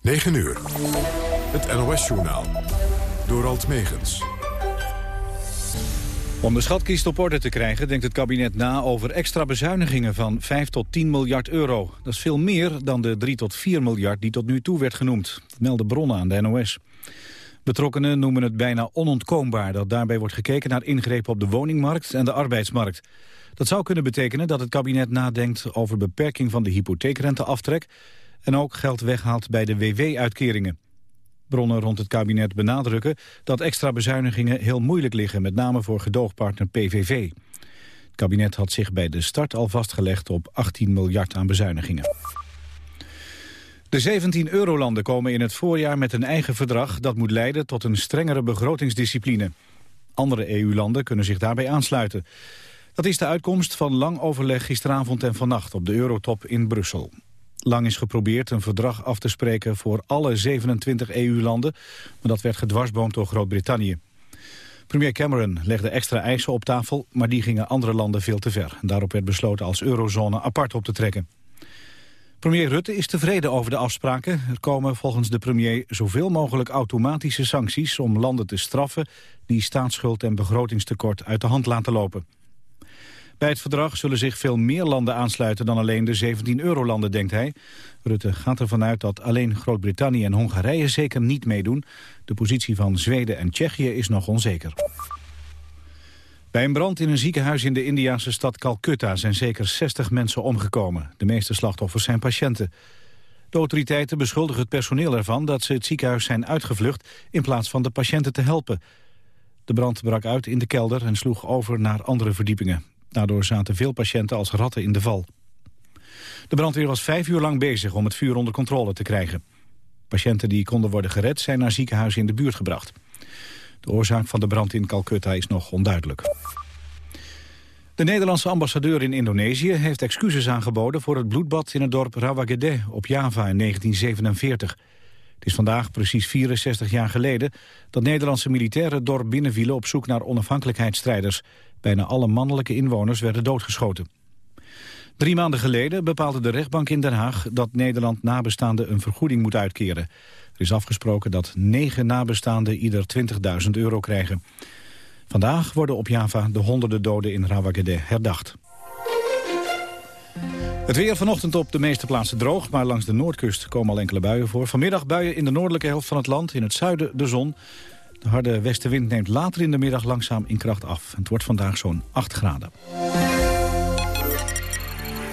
9 uur. Het NOS-journaal. Door Alt Megens. Om de schatkist op orde te krijgen denkt het kabinet na over extra bezuinigingen van 5 tot 10 miljard euro. Dat is veel meer dan de 3 tot 4 miljard die tot nu toe werd genoemd, melden bronnen aan de NOS. Betrokkenen noemen het bijna onontkoombaar dat daarbij wordt gekeken naar ingrepen op de woningmarkt en de arbeidsmarkt. Dat zou kunnen betekenen dat het kabinet nadenkt over beperking van de hypotheekrenteaftrek en ook geld weghaalt bij de WW-uitkeringen. Bronnen rond het kabinet benadrukken dat extra bezuinigingen heel moeilijk liggen, met name voor gedoogpartner PVV. Het kabinet had zich bij de start al vastgelegd op 18 miljard aan bezuinigingen. De 17 eurolanden komen in het voorjaar met een eigen verdrag... dat moet leiden tot een strengere begrotingsdiscipline. Andere EU-landen kunnen zich daarbij aansluiten. Dat is de uitkomst van lang overleg gisteravond en vannacht... op de Eurotop in Brussel. Lang is geprobeerd een verdrag af te spreken voor alle 27 EU-landen... maar dat werd gedwarsboomd door Groot-Brittannië. Premier Cameron legde extra eisen op tafel... maar die gingen andere landen veel te ver. daarop werd besloten als eurozone apart op te trekken. Premier Rutte is tevreden over de afspraken. Er komen volgens de premier zoveel mogelijk automatische sancties... om landen te straffen die staatsschuld en begrotingstekort uit de hand laten lopen. Bij het verdrag zullen zich veel meer landen aansluiten dan alleen de 17 eurolanden, denkt hij. Rutte gaat ervan uit dat alleen Groot-Brittannië en Hongarije zeker niet meedoen. De positie van Zweden en Tsjechië is nog onzeker. Bij een brand in een ziekenhuis in de Indiase stad Calcutta zijn zeker 60 mensen omgekomen. De meeste slachtoffers zijn patiënten. De autoriteiten beschuldigen het personeel ervan dat ze het ziekenhuis zijn uitgevlucht in plaats van de patiënten te helpen. De brand brak uit in de kelder en sloeg over naar andere verdiepingen. Daardoor zaten veel patiënten als ratten in de val. De brandweer was vijf uur lang bezig om het vuur onder controle te krijgen. Patiënten die konden worden gered zijn naar ziekenhuizen in de buurt gebracht. De oorzaak van de brand in Calcutta is nog onduidelijk. De Nederlandse ambassadeur in Indonesië heeft excuses aangeboden... voor het bloedbad in het dorp Rawagede op Java in 1947. Het is vandaag precies 64 jaar geleden... dat Nederlandse militairen het dorp binnenvielen op zoek naar onafhankelijkheidsstrijders. Bijna alle mannelijke inwoners werden doodgeschoten. Drie maanden geleden bepaalde de rechtbank in Den Haag... dat Nederland nabestaanden een vergoeding moet uitkeren. Er is afgesproken dat negen nabestaanden ieder 20.000 euro krijgen. Vandaag worden op Java de honderden doden in Rawagede herdacht. Het weer vanochtend op de meeste plaatsen droog, maar langs de noordkust komen al enkele buien voor. Vanmiddag buien in de noordelijke helft van het land, in het zuiden de zon. De harde westenwind neemt later in de middag langzaam in kracht af. Het wordt vandaag zo'n 8 graden.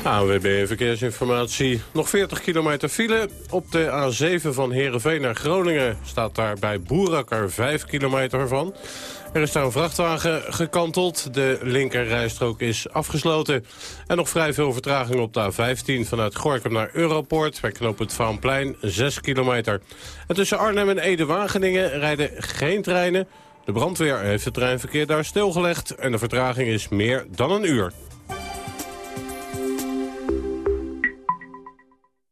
ANWB Verkeersinformatie. Nog 40 kilometer file. Op de A7 van Heerenveen naar Groningen staat daar bij Boerakker 5 kilometer van. Er is daar een vrachtwagen gekanteld. De linkerrijstrook is afgesloten. En nog vrij veel vertraging op de A15 vanuit Gorkum naar Europoort. Bij knooppunt Vaanplein 6 kilometer. En tussen Arnhem en Ede-Wageningen rijden geen treinen. De brandweer heeft het treinverkeer daar stilgelegd. En de vertraging is meer dan een uur.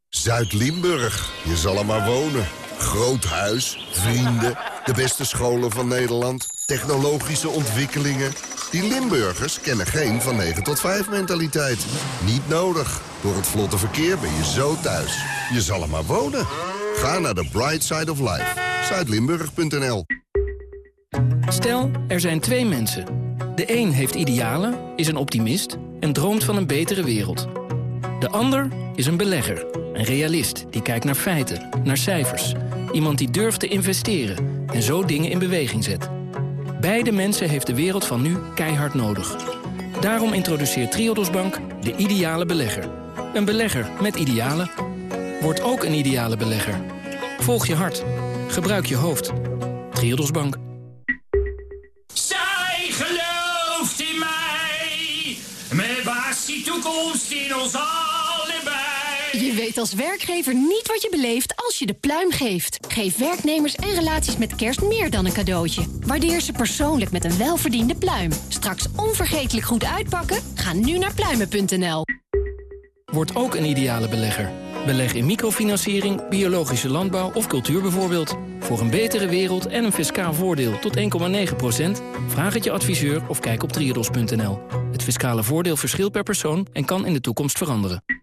Zuid-Limburg. Je zal er maar wonen. Groot huis, vrienden, de beste scholen van Nederland, technologische ontwikkelingen. Die Limburgers kennen geen van 9 tot 5 mentaliteit. Niet nodig. Door het vlotte verkeer ben je zo thuis. Je zal er maar wonen. Ga naar de Bright Side of Life. Zuidlimburg.nl Stel, er zijn twee mensen. De een heeft idealen, is een optimist en droomt van een betere wereld. De ander is een belegger, een realist die kijkt naar feiten, naar cijfers. Iemand die durft te investeren en zo dingen in beweging zet. Beide mensen heeft de wereld van nu keihard nodig. Daarom introduceert Triodos Bank de ideale belegger. Een belegger met idealen. Word ook een ideale belegger. Volg je hart. Gebruik je hoofd. Triodos Bank. Zij gelooft in mij. Met was die toekomst in ons allebei. Je weet als werkgever niet wat je beleeft als je de pluim geeft. Geef werknemers en relaties met kerst meer dan een cadeautje. Waardeer ze persoonlijk met een welverdiende pluim. Straks onvergetelijk goed uitpakken? Ga nu naar pluimen.nl. Word ook een ideale belegger. Beleg in microfinanciering, biologische landbouw of cultuur bijvoorbeeld. Voor een betere wereld en een fiscaal voordeel tot 1,9% Vraag het je adviseur of kijk op triodos.nl. Het fiscale voordeel verschilt per persoon en kan in de toekomst veranderen.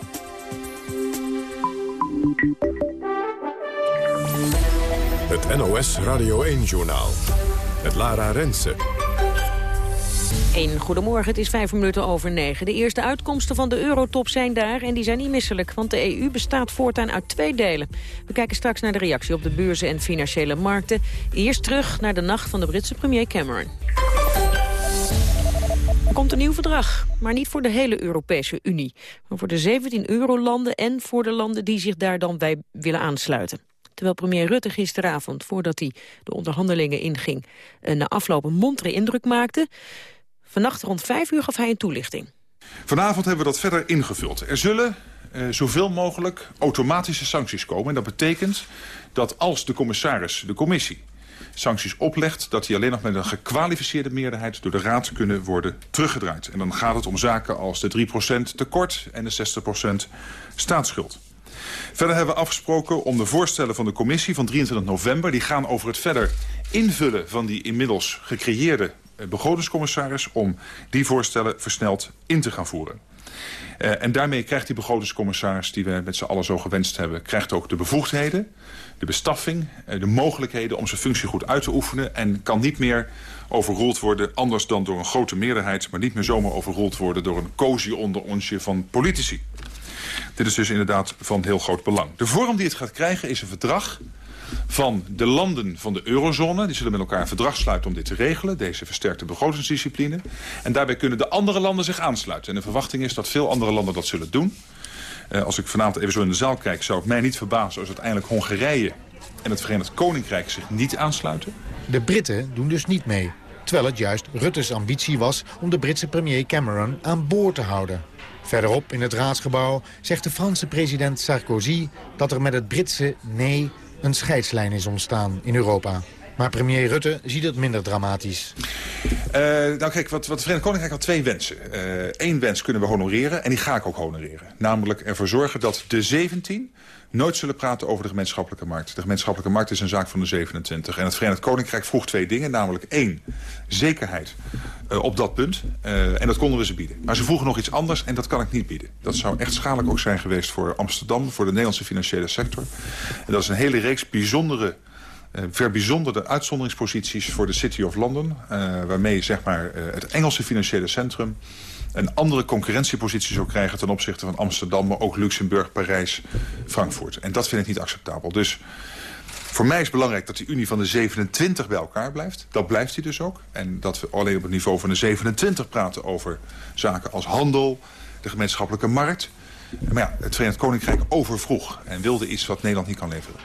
Het NOS Radio 1-journaal. Met Lara Rensen. Een goedemorgen, het is vijf minuten over negen. De eerste uitkomsten van de eurotop zijn daar en die zijn niet misselijk. Want de EU bestaat voortaan uit twee delen. We kijken straks naar de reactie op de beurzen en financiële markten. Eerst terug naar de nacht van de Britse premier Cameron. Er komt een nieuw verdrag, maar niet voor de hele Europese Unie. Maar voor de 17 eurolanden en voor de landen die zich daar dan bij willen aansluiten. Terwijl premier Rutte gisteravond, voordat hij de onderhandelingen inging... na afloop een montere indruk maakte... Vannacht rond vijf uur gaf hij een toelichting. Vanavond hebben we dat verder ingevuld. Er zullen uh, zoveel mogelijk automatische sancties komen. En dat betekent dat als de commissaris, de commissie, sancties oplegt... dat die alleen nog met een gekwalificeerde meerderheid door de Raad kunnen worden teruggedraaid. En dan gaat het om zaken als de 3% tekort en de 60% staatsschuld. Verder hebben we afgesproken om de voorstellen van de commissie van 23 november... die gaan over het verder invullen van die inmiddels gecreëerde begrotingscommissaris... om die voorstellen versneld in te gaan voeren. Uh, en daarmee krijgt die begrotingscommissaris, die we met z'n allen zo gewenst hebben... krijgt ook de bevoegdheden, de bestaffing, uh, de mogelijkheden om zijn functie goed uit te oefenen... en kan niet meer overroeld worden, anders dan door een grote meerderheid... maar niet meer zomaar overroeld worden door een cozy onder onsje van politici. Dit is dus inderdaad van heel groot belang. De vorm die het gaat krijgen is een verdrag van de landen van de eurozone. Die zullen met elkaar een verdrag sluiten om dit te regelen. Deze versterkte begrotingsdiscipline. En daarbij kunnen de andere landen zich aansluiten. En de verwachting is dat veel andere landen dat zullen doen. Uh, als ik vanavond even zo in de zaal kijk... zou het mij niet verbazen als uiteindelijk Hongarije en het Verenigd Koninkrijk zich niet aansluiten. De Britten doen dus niet mee. Terwijl het juist Rutte's ambitie was om de Britse premier Cameron aan boord te houden. Verderop in het raadsgebouw zegt de Franse president Sarkozy dat er met het Britse nee een scheidslijn is ontstaan in Europa. Maar premier Rutte ziet het minder dramatisch. Uh, nou kijk, wat, wat het Verenigd Koninkrijk had twee wensen. Eén uh, wens kunnen we honoreren en die ga ik ook honoreren. Namelijk ervoor zorgen dat de 17 nooit zullen praten over de gemeenschappelijke markt. De gemeenschappelijke markt is een zaak van de 27. En het Verenigd Koninkrijk vroeg twee dingen. Namelijk één, zekerheid uh, op dat punt. En dat konden we ze bieden. Maar ze vroegen nog iets anders en dat kan ik niet bieden. Dat zou echt schadelijk ook zijn geweest voor Amsterdam... voor de Nederlandse financiële sector. En dat is een hele reeks bijzondere... Uh, verbijzonderde uitzonderingsposities voor de City of London... Uh, waarmee zeg maar, uh, het Engelse financiële centrum een andere concurrentiepositie zou krijgen... ten opzichte van Amsterdam, maar ook Luxemburg, Parijs, Frankfurt. En dat vind ik niet acceptabel. Dus voor mij is het belangrijk dat die Unie van de 27 bij elkaar blijft. Dat blijft die dus ook. En dat we alleen op het niveau van de 27 praten over zaken als handel... de gemeenschappelijke markt. Maar ja, het Verenigd Koninkrijk overvroeg en wilde iets wat Nederland niet kan leveren.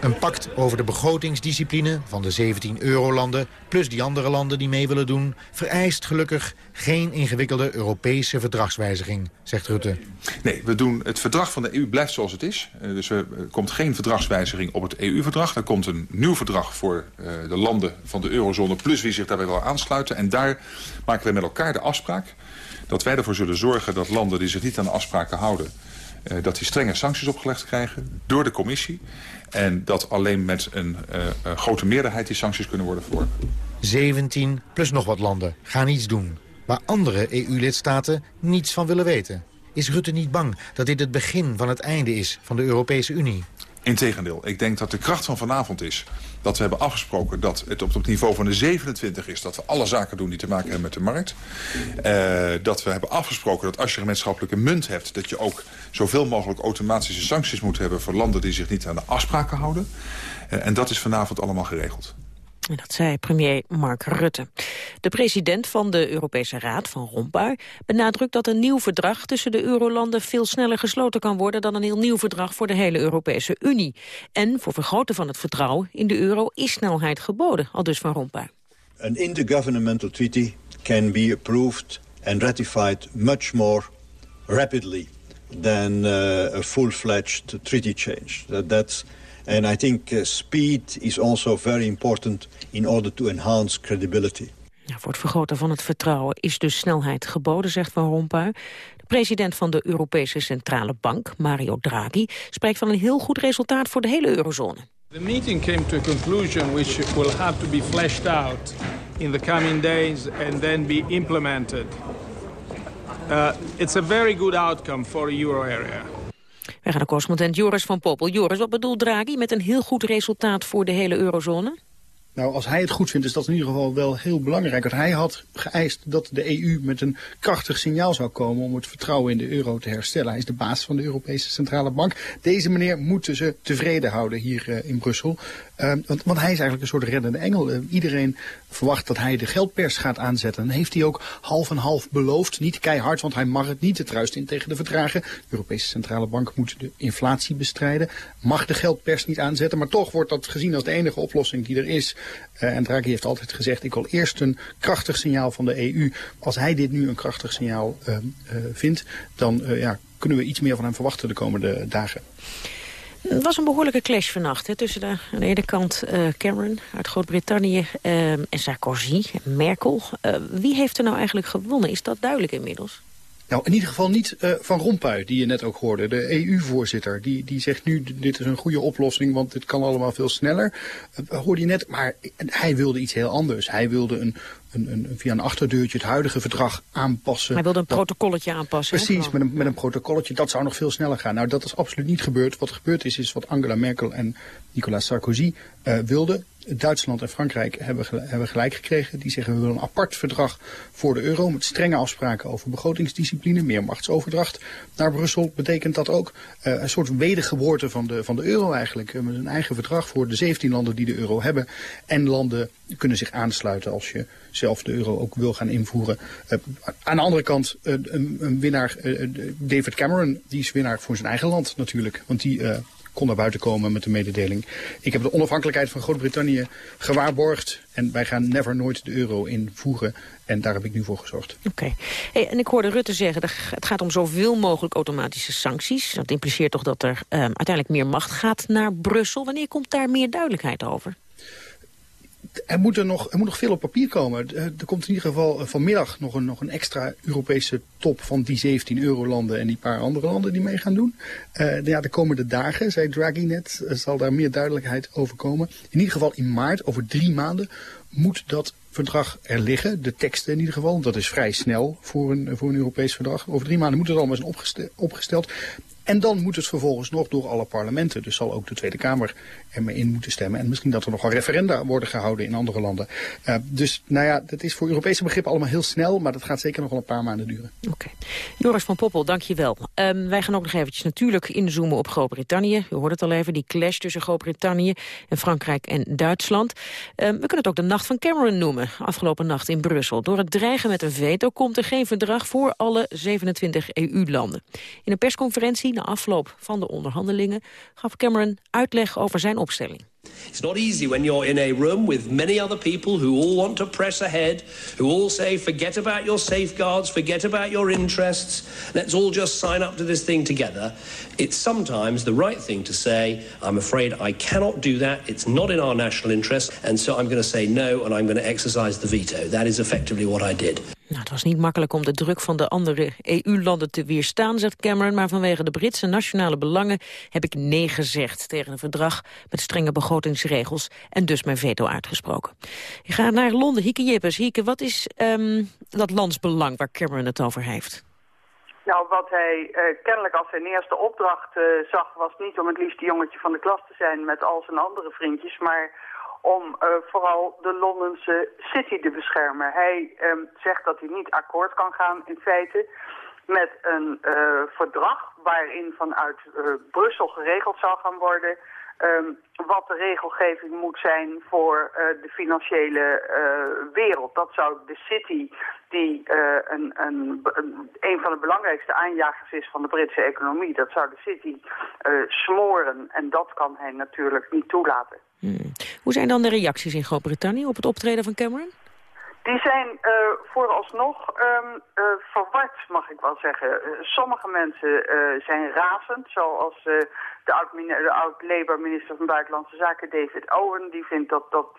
Een pact over de begrotingsdiscipline van de 17 eurolanden... plus die andere landen die mee willen doen... vereist gelukkig geen ingewikkelde Europese verdragswijziging, zegt Rutte. Nee, we doen, het verdrag van de EU blijft zoals het is. Uh, dus er komt geen verdragswijziging op het EU-verdrag. Er komt een nieuw verdrag voor uh, de landen van de eurozone... plus wie zich daarbij wil aansluiten. En daar maken we met elkaar de afspraak... dat wij ervoor zullen zorgen dat landen die zich niet aan de afspraken houden... Uh, dat die strenge sancties opgelegd krijgen door de commissie. En dat alleen met een uh, uh, grote meerderheid die sancties kunnen worden verworpen. 17 plus nog wat landen gaan iets doen. Waar andere EU-lidstaten niets van willen weten. Is Rutte niet bang dat dit het begin van het einde is van de Europese Unie? Integendeel, ik denk dat de kracht van vanavond is dat we hebben afgesproken dat het op het niveau van de 27 is... dat we alle zaken doen die te maken hebben met de markt. Uh, dat we hebben afgesproken dat als je gemeenschappelijke munt hebt... dat je ook zoveel mogelijk automatische sancties moet hebben... voor landen die zich niet aan de afspraken houden. Uh, en dat is vanavond allemaal geregeld. En dat zei premier Mark Rutte. De president van de Europese Raad, Van Rompuy, benadrukt dat een nieuw verdrag tussen de eurolanden veel sneller gesloten kan worden dan een heel nieuw verdrag voor de hele Europese Unie. En voor vergroten van het vertrouwen in de euro is snelheid geboden, al dus Van Rompuy. An intergovernmental treaty can be approved and ratified much more rapidly than uh, a full-fledged treaty change. That, that's, and I think uh, speed is also very important in order to enhance credibility. Ja, voor het vergroten van het vertrouwen is dus snelheid geboden, zegt Van Rompuy. De president van de Europese Centrale Bank, Mario Draghi, spreekt van een heel goed resultaat voor de hele eurozone. The meeting came to a conclusion which will have to be fleshed out in the coming days and then be implemented. Uh, it's a very good outcome for the euro area. Wij gaan naar correspondent Joris van Poppel. Joris, wat bedoelt Draghi met een heel goed resultaat voor de hele eurozone? Nou, als hij het goed vindt, is dat in ieder geval wel heel belangrijk. Want hij had geëist dat de EU met een krachtig signaal zou komen om het vertrouwen in de euro te herstellen. Hij is de baas van de Europese Centrale Bank. Deze meneer moeten ze tevreden houden hier uh, in Brussel. Uh, want, want, hij is eigenlijk een soort reddende engel. Uh, iedereen verwacht dat hij de geldpers gaat aanzetten. En heeft hij ook half en half beloofd. Niet keihard, want hij mag het niet. Het ruist in tegen de verdragen. De Europese Centrale Bank moet de inflatie bestrijden. Mag de geldpers niet aanzetten. Maar toch wordt dat gezien als de enige oplossing die er is. Uh, en Draghi heeft altijd gezegd, ik wil eerst een krachtig signaal van de EU. Als hij dit nu een krachtig signaal uh, uh, vindt, dan ja, kunnen we iets meer van hem verwachten de komende dagen. Het was een behoorlijke clash vannacht hè, tussen de, aan de ene kant uh, Cameron uit Groot-Brittannië uh, en Sarkozy Merkel. Uh, wie heeft er nou eigenlijk gewonnen? Is dat duidelijk inmiddels? Nou, in ieder geval niet uh, Van Rompuy, die je net ook hoorde. De EU-voorzitter, die, die zegt nu, dit is een goede oplossing, want dit kan allemaal veel sneller. Uh, hoorde je net, maar hij wilde iets heel anders. Hij wilde een, een, een, via een achterdeurtje het huidige verdrag aanpassen. Hij wilde een protocolletje aanpassen. Precies, met een, met een protocolletje. Dat zou nog veel sneller gaan. Nou, dat is absoluut niet gebeurd. Wat gebeurd is, is wat Angela Merkel en Nicolas Sarkozy uh, wilden. Duitsland en Frankrijk hebben, hebben gelijk gekregen. Die zeggen we willen een apart verdrag voor de euro met strenge afspraken over begrotingsdiscipline, meer machtsoverdracht naar Brussel. Betekent dat ook uh, een soort wedergeboorte van de, van de euro eigenlijk. Uh, met een eigen verdrag voor de 17 landen die de euro hebben. En landen kunnen zich aansluiten als je zelf de euro ook wil gaan invoeren. Uh, aan de andere kant, een, een, winnaar, David Cameron, die is winnaar voor zijn eigen land natuurlijk. Want die kon naar buiten komen met de mededeling. Ik heb de onafhankelijkheid van Groot-Brittannië gewaarborgd. En wij gaan never nooit de euro invoeren. En daar heb ik nu voor gezorgd. Oké. Hey, en ik hoorde Rutte zeggen, het gaat om zoveel mogelijk automatische sancties. Dat impliceert toch dat er um, uiteindelijk meer macht gaat naar Brussel. Wanneer komt daar meer duidelijkheid over? Er moet er, nog, er moet nog veel op papier komen. Er komt in ieder geval vanmiddag nog een, nog een extra Europese top van die 17 eurolanden en die paar andere landen die mee gaan doen. Uh, ja, de komende dagen, zei Draghi net, zal daar meer duidelijkheid over komen. In ieder geval in maart, over drie maanden, moet dat verdrag er liggen. De teksten in ieder geval, dat is vrij snel voor een, voor een Europees verdrag. Over drie maanden moet het allemaal zijn opgesteld. En dan moet het vervolgens nog door alle parlementen. Dus zal ook de Tweede Kamer ermee in moeten stemmen. En misschien dat er nogal referenda worden gehouden in andere landen. Uh, dus nou ja, dat is voor Europese begrippen allemaal heel snel. Maar dat gaat zeker nog wel een paar maanden duren. Oké. Joris van Poppel, dank je wel. Um, wij gaan ook nog eventjes natuurlijk inzoomen op Groot-Brittannië. U hoort het al even, die clash tussen Groot-Brittannië en Frankrijk en Duitsland. Um, we kunnen het ook de nacht van Cameron noemen. Afgelopen nacht in Brussel. Door het dreigen met een veto komt er geen verdrag voor alle 27 EU-landen. In een persconferentie na afloop van de onderhandelingen gaf Cameron uitleg over zijn opstelling. It's not easy when you're in a room with many other people who all want to press ahead, who all say, forget about your safeguards, forget about your interests, let's all just sign up to this thing together. It's sometimes the right thing to say, I'm afraid I cannot do that, it's not in our national interest, and so I'm going to say no and I'm going to exercise the veto. That is effectively what I did. Nou, het was niet makkelijk om de druk van de andere EU-landen te weerstaan, zegt Cameron. Maar vanwege de Britse nationale belangen heb ik nee gezegd tegen een verdrag met strenge begrotingsregels en dus mijn veto uitgesproken. Ik ga naar Londen. Hieke Jippes. Hieke, wat is um, dat landsbelang waar Cameron het over heeft? Nou, wat hij uh, kennelijk als zijn eerste opdracht uh, zag... was niet om het liefste jongetje van de klas te zijn met al zijn andere vriendjes... maar om uh, vooral de Londense City te beschermen. Hij um, zegt dat hij niet akkoord kan gaan in feite met een uh, verdrag waarin vanuit uh, Brussel geregeld zal gaan worden... Um, wat de regelgeving moet zijn voor uh, de financiële uh, wereld. Dat zou de City, die uh, een, een, van de belangrijkste aanjagers is van de Britse economie, dat zou de City smoren. En dat kan hij natuurlijk niet toelaten. Hmm. Hoe zijn dan de reacties in Groot-Brittannië op het optreden van Cameron? Die zijn uh, vooralsnog um, uh, verward, mag ik wel zeggen. Uh, sommige mensen zijn razend, zoals de oud-Labour-minister van Buitenlandse Zaken David Owen. Die vindt dat, dat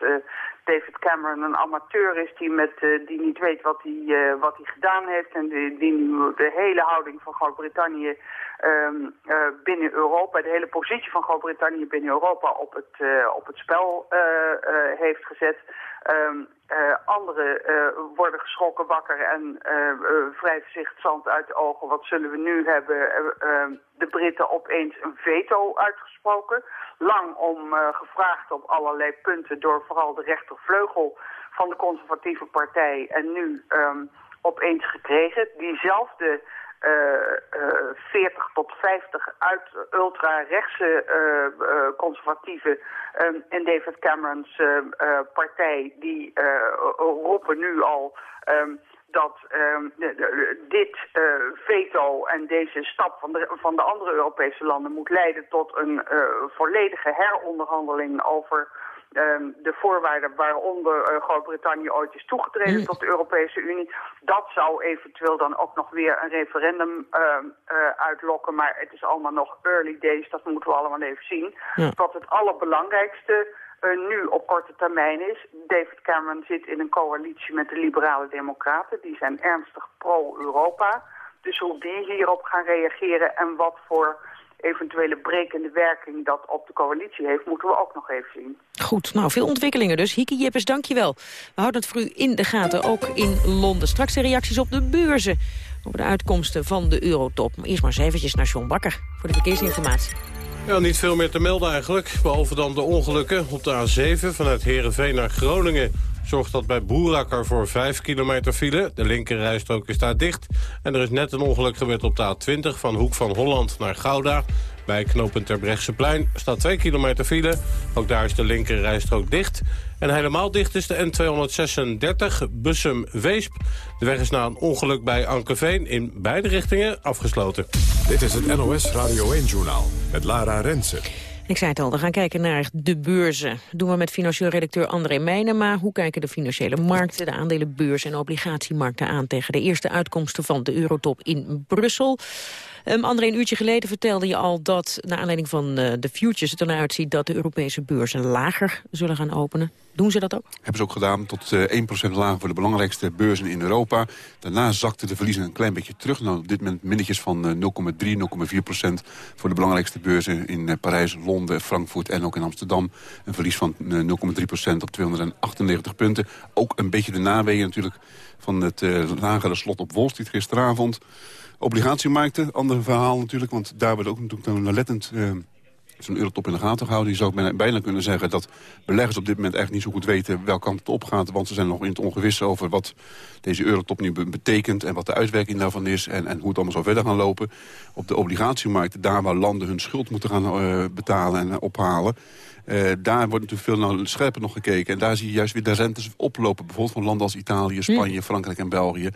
David Cameron een amateur is die, met, die niet weet wat hij, wat hij gedaan heeft. En die, die de hele houding van Groot-Brittannië um, binnen Europa, de hele positie van Groot-Brittannië binnen Europa op het, op het spel heeft gezet. Um, anderen worden geschrokken wakker en uh, het zand uit de ogen. Wat zullen we nu hebben? Ehm, de Britten opeens een veto uitgesproken. Lang om gevraagd op allerlei punten door vooral de rechtervleugel van de conservatieve partij. En nu um, opeens gekregen. Diezelfde uh, uh, 40 tot 50 uit ultra-rechtse uh, conservatieven um, in David Camerons partij, die roepen nu al dat um, de, de, dit veto en deze stap van de, van de andere Europese landen moet leiden tot een volledige heronderhandeling over um, de voorwaarden waaronder uh, Groot-Brittannië ooit is toegetreden mm. tot de Europese Unie. Dat zou eventueel dan ook nog weer een referendum uh, uitlokken. Maar het is allemaal nog early days, dat moeten we allemaal even zien. Ja. Wat het allerbelangrijkste nu op korte termijn is. David Cameron zit in een coalitie met de liberale democraten. Die zijn ernstig pro-Europa. Dus hoe die hierop gaan reageren en wat voor eventuele brekende werking dat op de coalitie heeft, moeten we ook nog even zien. Goed, nou veel ontwikkelingen dus. Hiki Jippes, dankjewel. We houden het voor u in de gaten, ook in Londen. Straks de reacties op de beurzen over de uitkomsten van de eurotop. Maar eerst maar eens eventjes naar John Bakker voor de verkeersinformatie. Niet veel meer te melden eigenlijk. Behalve dan de ongelukken op de A7 vanuit Heerenveen naar Groningen zorgt dat bij Boerakker voor 5 kilometer file. De linkerrijstrook is dicht. En er is net een ongeluk gebeurd op de A20 van Hoek van Holland naar Gouda. Bij knooppunt Terbrechtseplein staat 2 kilometer file. Ook daar is de linkerrijstrook dicht. En helemaal dicht is de N236 Bussum-Weesp. De weg is na een ongeluk bij Ankerveen in beide richtingen afgesloten. Dit is het NOS Radio 1-journaal met Lara Rensen. Ik zei het al, we gaan kijken naar de beurzen. doen we met financieel redacteur André Meijnema. Hoe kijken de financiële markten, de aandelenbeurs en obligatiemarkten aan... tegen de eerste uitkomsten van de Eurotop in Brussel? Um, André, een uurtje geleden vertelde je al dat... naar aanleiding van uh, de futures het eruit ziet... dat de Europese beurzen lager zullen gaan openen. Doen ze dat ook? Hebben ze ook gedaan, tot uh, eh, 1% lager voor de belangrijkste beurzen in Europa. Daarna zakten de verliezen een klein beetje terug. Nou, op dit moment minnetjes van uh, 0,3, 0,4% voor de belangrijkste beurzen in Parijs, Londen, Frankfurt en ook in Amsterdam. Een verlies van 0,3% op 298 punten. Ook een beetje de naweeën natuurlijk van het lagere slot op Wall Street gisteravond. Obligatiemarkten, ander verhaal natuurlijk, want daar wordt ook natuurlijk nauwlettend uh, zo'n eurotop in de gaten gehouden. Je zou bijna, kunnen zeggen dat beleggers op dit moment echt niet zo goed weten welke kant het op gaat. Want ze zijn nog in het ongewisse over wat deze eurotop nu betekent en wat de uitwerking daarvan is en, en hoe het allemaal zou verder gaan lopen. Op de obligatiemarkten, daar waar landen hun schuld moeten gaan uh, betalen en ophalen. Uh, daar wordt natuurlijk veel nou, scherper nog gekeken. En daar zie je juist weer de rentes oplopen. Bijvoorbeeld van landen als Italië, Spanje, Frankrijk en België.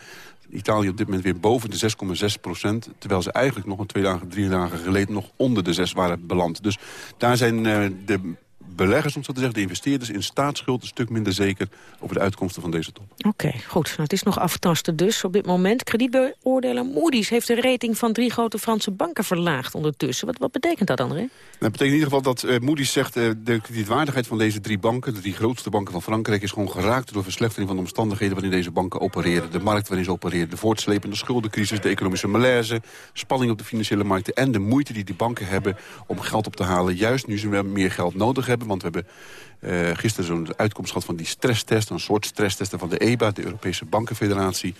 Italië op dit moment weer boven de 6,6 procent. Terwijl ze eigenlijk nog een twee dagen, drie dagen geleden nog onder de 6 waren beland. Dus daar zijn uh, de beleggers, om zo te zeggen, de investeerders in staatsschuld... een stuk minder zeker over de uitkomsten van deze top. Oké, goed. Nou, het is nog aftasten dus op dit moment. Kredietbeoordelaar Moody's heeft de rating van drie grote Franse banken verlaagd ondertussen. Wat, wat betekent dat, André? Dat betekent in ieder geval dat uh, Moody's zegt... Uh, de kredietwaardigheid van deze drie banken, de drie grootste banken van Frankrijk... is gewoon geraakt door verslechtering van de omstandigheden... waarin deze banken opereren. De markt waarin ze opereren, de voortslepende schuldencrisis... de economische malaise, spanning op de financiële markten... en de moeite die die banken hebben om geld op te halen... juist nu ze meer geld nodig hebben want we hebben uh, gisteren zo'n uitkomst gehad van die stresstest. Een soort stresstesten van de EBA, de Europese Bankenfederatie.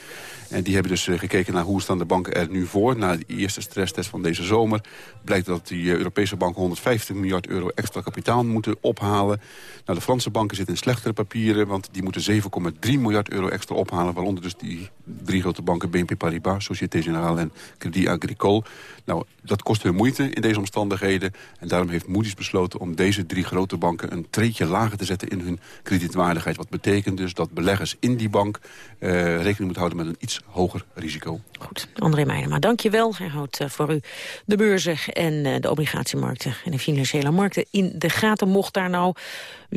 En die hebben dus uh, gekeken naar hoe staan de banken er nu voor. Na de eerste stresstest van deze zomer blijkt dat die uh, Europese banken 150 miljard euro extra kapitaal moeten ophalen. Nou, de Franse banken zitten in slechtere papieren, want die moeten 7,3 miljard euro extra ophalen. Waaronder dus die drie grote banken, BNP Paribas, Société Générale en Crédit Agricole. Nou, dat kost hun moeite in deze omstandigheden. En daarom heeft Moody's besloten om deze drie grote banken een treetje lager te zetten in hun kredietwaardigheid. Wat betekent dus dat beleggers in die bank uh, rekening moeten houden met een iets hoger risico. Goed, André Meijnema, dank je wel. Hij houdt uh, voor u de beurzen en uh, de obligatiemarkten en de financiële markten in de gaten. Mocht daar nou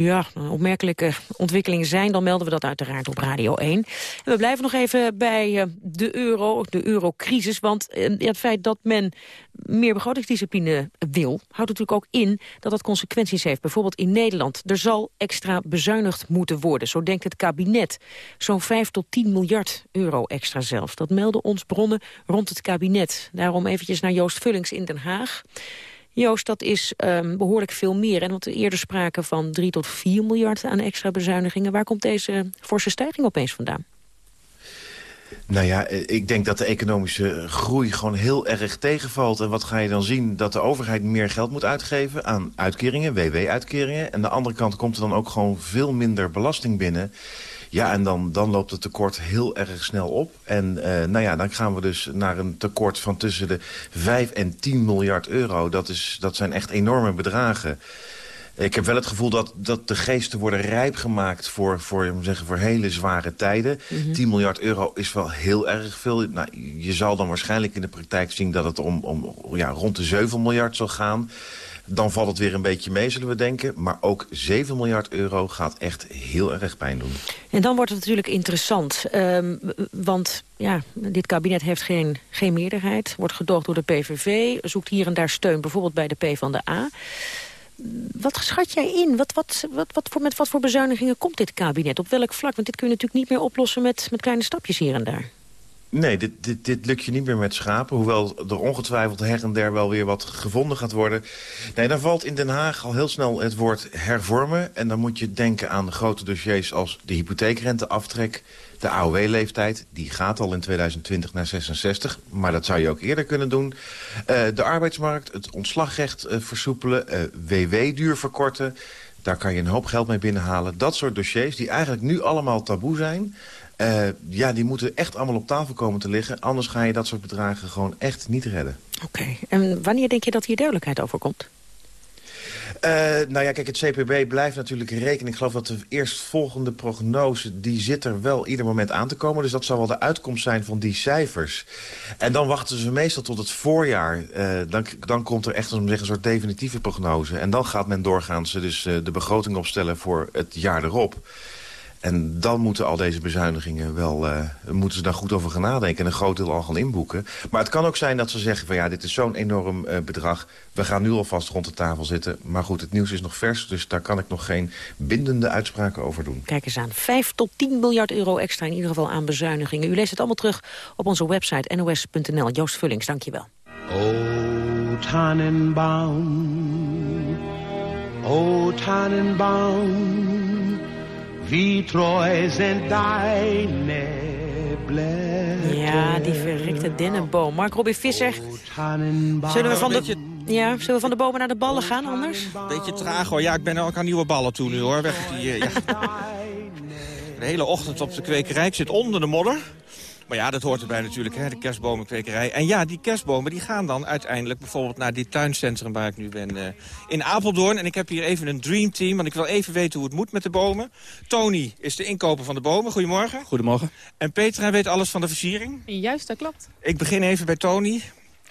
ja, een opmerkelijke ontwikkeling zijn, dan melden we dat uiteraard op Radio 1. En we blijven nog even bij de euro, de eurocrisis, want het feit dat men meer begrotingsdiscipline wil, houdt natuurlijk ook in dat dat consequenties heeft. Bijvoorbeeld in Nederland. Er zal extra bezuinigd moeten worden. Zo denkt het kabinet. Zo'n 5 tot 10 miljard euro extra zelfs. Dat melden ons bronnen rond het kabinet. Daarom eventjes naar Joost Vullings in Den Haag. Joost, dat is um, behoorlijk veel meer. En want we eerder spraken van 3 tot 4 miljard aan extra bezuinigingen. Waar komt deze forse stijging opeens vandaan? Nou ja, ik denk dat de economische groei gewoon heel erg tegenvalt. En wat ga je dan zien? Dat de overheid meer geld moet uitgeven aan uitkeringen, WW-uitkeringen. En aan de andere kant komt er dan ook gewoon veel minder belasting binnen. Ja, en dan, dan loopt het tekort heel erg snel op. En uh, nou ja, dan gaan we dus naar een tekort van tussen de 5 en 10 miljard euro. Dat, is, dat zijn echt enorme bedragen. Ik heb wel het gevoel dat, dat de geesten worden rijp gemaakt voor, voor, zeggen, voor hele zware tijden. Mm -hmm. 10 miljard euro is wel heel erg veel. Nou, je zal dan waarschijnlijk in de praktijk zien dat het om, om ja, rond de 7 miljard zal gaan. Dan valt het weer een beetje mee, zullen we denken. Maar ook 7 miljard euro gaat echt heel erg pijn doen. En dan wordt het natuurlijk interessant. Um, want ja, dit kabinet heeft geen, geen meerderheid. Wordt gedoogd door de PVV. Zoekt hier en daar steun, bijvoorbeeld bij de P van de A. Wat schat jij in? Wat, wat, wat, wat voor, met wat voor bezuinigingen komt dit kabinet? Op welk vlak? Want dit kun je natuurlijk niet meer oplossen met, met kleine stapjes hier en daar. Nee, dit, dit, dit lukt je niet meer met schapen. Hoewel er ongetwijfeld her en der wel weer wat gevonden gaat worden. Nee, dan valt in Den Haag al heel snel het woord hervormen. En dan moet je denken aan grote dossiers als de hypotheekrenteaftrek... De AOW-leeftijd die gaat al in 2020 naar 66, maar dat zou je ook eerder kunnen doen. Uh, de arbeidsmarkt, het ontslagrecht uh, versoepelen, uh, WW-duur verkorten. Daar kan je een hoop geld mee binnenhalen. Dat soort dossiers die eigenlijk nu allemaal taboe zijn... ja, die moeten echt allemaal op tafel komen te liggen. Anders ga je dat soort bedragen gewoon echt niet redden. Oké, okay. en wanneer denk je dat hier duidelijkheid over komt? Uh, nou ja, kijk, het CPB blijft natuurlijk rekenen. Ik geloof dat de eerstvolgende prognose... die zit er wel ieder moment aan te komen. Dus dat zal wel de uitkomst zijn van die cijfers. En dan wachten ze meestal tot het voorjaar. Uh, dan, dan komt er echt een, een soort definitieve prognose. En dan gaat men doorgaans dus, uh, de begroting opstellen voor het jaar erop. En dan moeten al deze bezuinigingen wel, uh, moeten ze daar goed over gaan nadenken en een groot deel al gaan inboeken. Maar het kan ook zijn dat ze zeggen van ja, dit is zo'n enorm uh, bedrag. We gaan nu alvast rond de tafel zitten. Maar goed, het nieuws is nog vers, dus daar kan ik nog geen bindende uitspraken over doen. Kijk eens aan, 5 tot 10 miljard euro extra in ieder geval aan bezuinigingen. U leest het allemaal terug op onze website nos.nl. Joost Vullings, dankjewel. O Tannenbaum, O Tannenbaum. Wie treu zijn deine blätter. Ja, die verrekte dennenboom. Mark Robin Visser. Zullen we van de... Ja, zullen we van de bomen naar de ballen gaan anders? Beetje traag hoor. Ja, ik ben ook aan nieuwe ballen toe nu hoor. Weg die, uh, ja. De hele ochtend op de kwekerij. Ik zit onder de modder. Maar ja, dat hoort erbij natuurlijk, hè, de kerstbomenkwekerij. En ja, die kerstbomen die gaan dan uiteindelijk bijvoorbeeld naar dit tuincentrum waar ik nu ben uh, in Apeldoorn. En ik heb hier even een dreamteam, want ik wil even weten hoe het moet met de bomen. Tony is de inkoper van de bomen. Goedemorgen. Goedemorgen. En Petra weet alles van de versiering. Juist, dat klopt. Ik begin even bij Tony.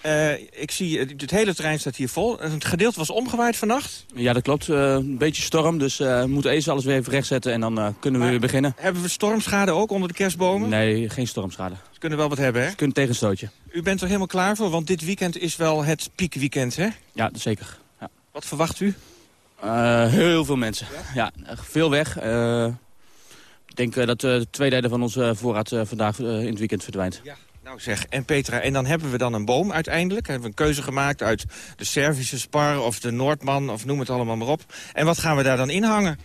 Uh, ik zie, het hele terrein staat hier vol. Het gedeelte was omgewaaid vannacht? Ja, dat klopt. Uh, een beetje storm, dus uh, we moeten eerst alles weer even rechtzetten en dan kunnen we weer beginnen. Hebben we stormschade ook onder de kerstbomen? Nee, geen stormschade. Ze kunnen wel wat hebben, hè? Ze kunnen tegenstootje. U bent er helemaal klaar voor, want dit weekend is wel het piekweekend, hè? Ja, zeker. Ja. Wat verwacht u? heel veel mensen. Ja, ja veel weg. ik denk dat twee derde van onze voorraad vandaag in het weekend verdwijnt. Ja. Nou zeg, en Petra, en dan hebben we dan een boom uiteindelijk. Hebben we een keuze gemaakt uit de Servische Spar of de Noordman of noem het allemaal maar op. En wat gaan we daar dan inhangen?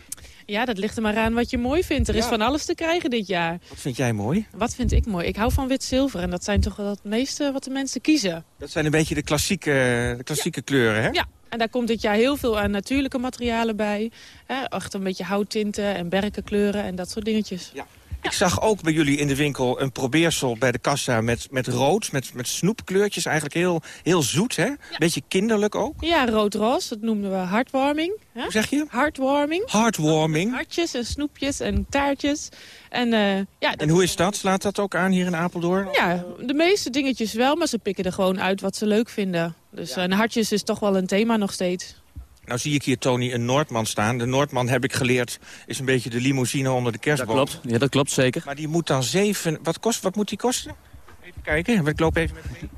Ja, dat ligt er maar aan wat je mooi vindt. Er ja. is van alles te krijgen dit jaar. Wat vind jij mooi? Wat vind ik mooi? Ik hou van wit-zilver en dat zijn toch wel het meeste wat de mensen kiezen. Dat zijn een beetje de klassieke, de klassieke ja. kleuren, hè? Ja, en daar komt dit jaar heel veel aan natuurlijke materialen bij. Hè? Echt een beetje houttinten en berkenkleuren en dat soort dingetjes. Ja. Ik zag ook bij jullie in de winkel een probeersel bij de kassa met, met rood, met, met snoepkleurtjes. Eigenlijk heel, heel zoet, hè? Beetje kinderlijk ook. Ja, rood-roze, dat noemden we hartwarming. Hè? Hoe zeg je? Hartwarming. Heartwarming. Hartjes en snoepjes en taartjes. En, eh, ja, En hoe is dat? Slaat dat ook aan hier in Apeldoorn? Ja, de meeste dingetjes wel, maar ze pikken er gewoon uit wat ze leuk vinden. Dus en hartjes is toch wel een thema nog steeds. Nou zie ik hier, Tony, een Noordman staan. De Noordman, heb ik geleerd, is een beetje de limousine onder de kerstboom. Dat klopt, ja, dat klopt zeker. Maar die moet dan zeven... Wat, kost, wat moet die kosten? Even kijken, ik loop even met mee.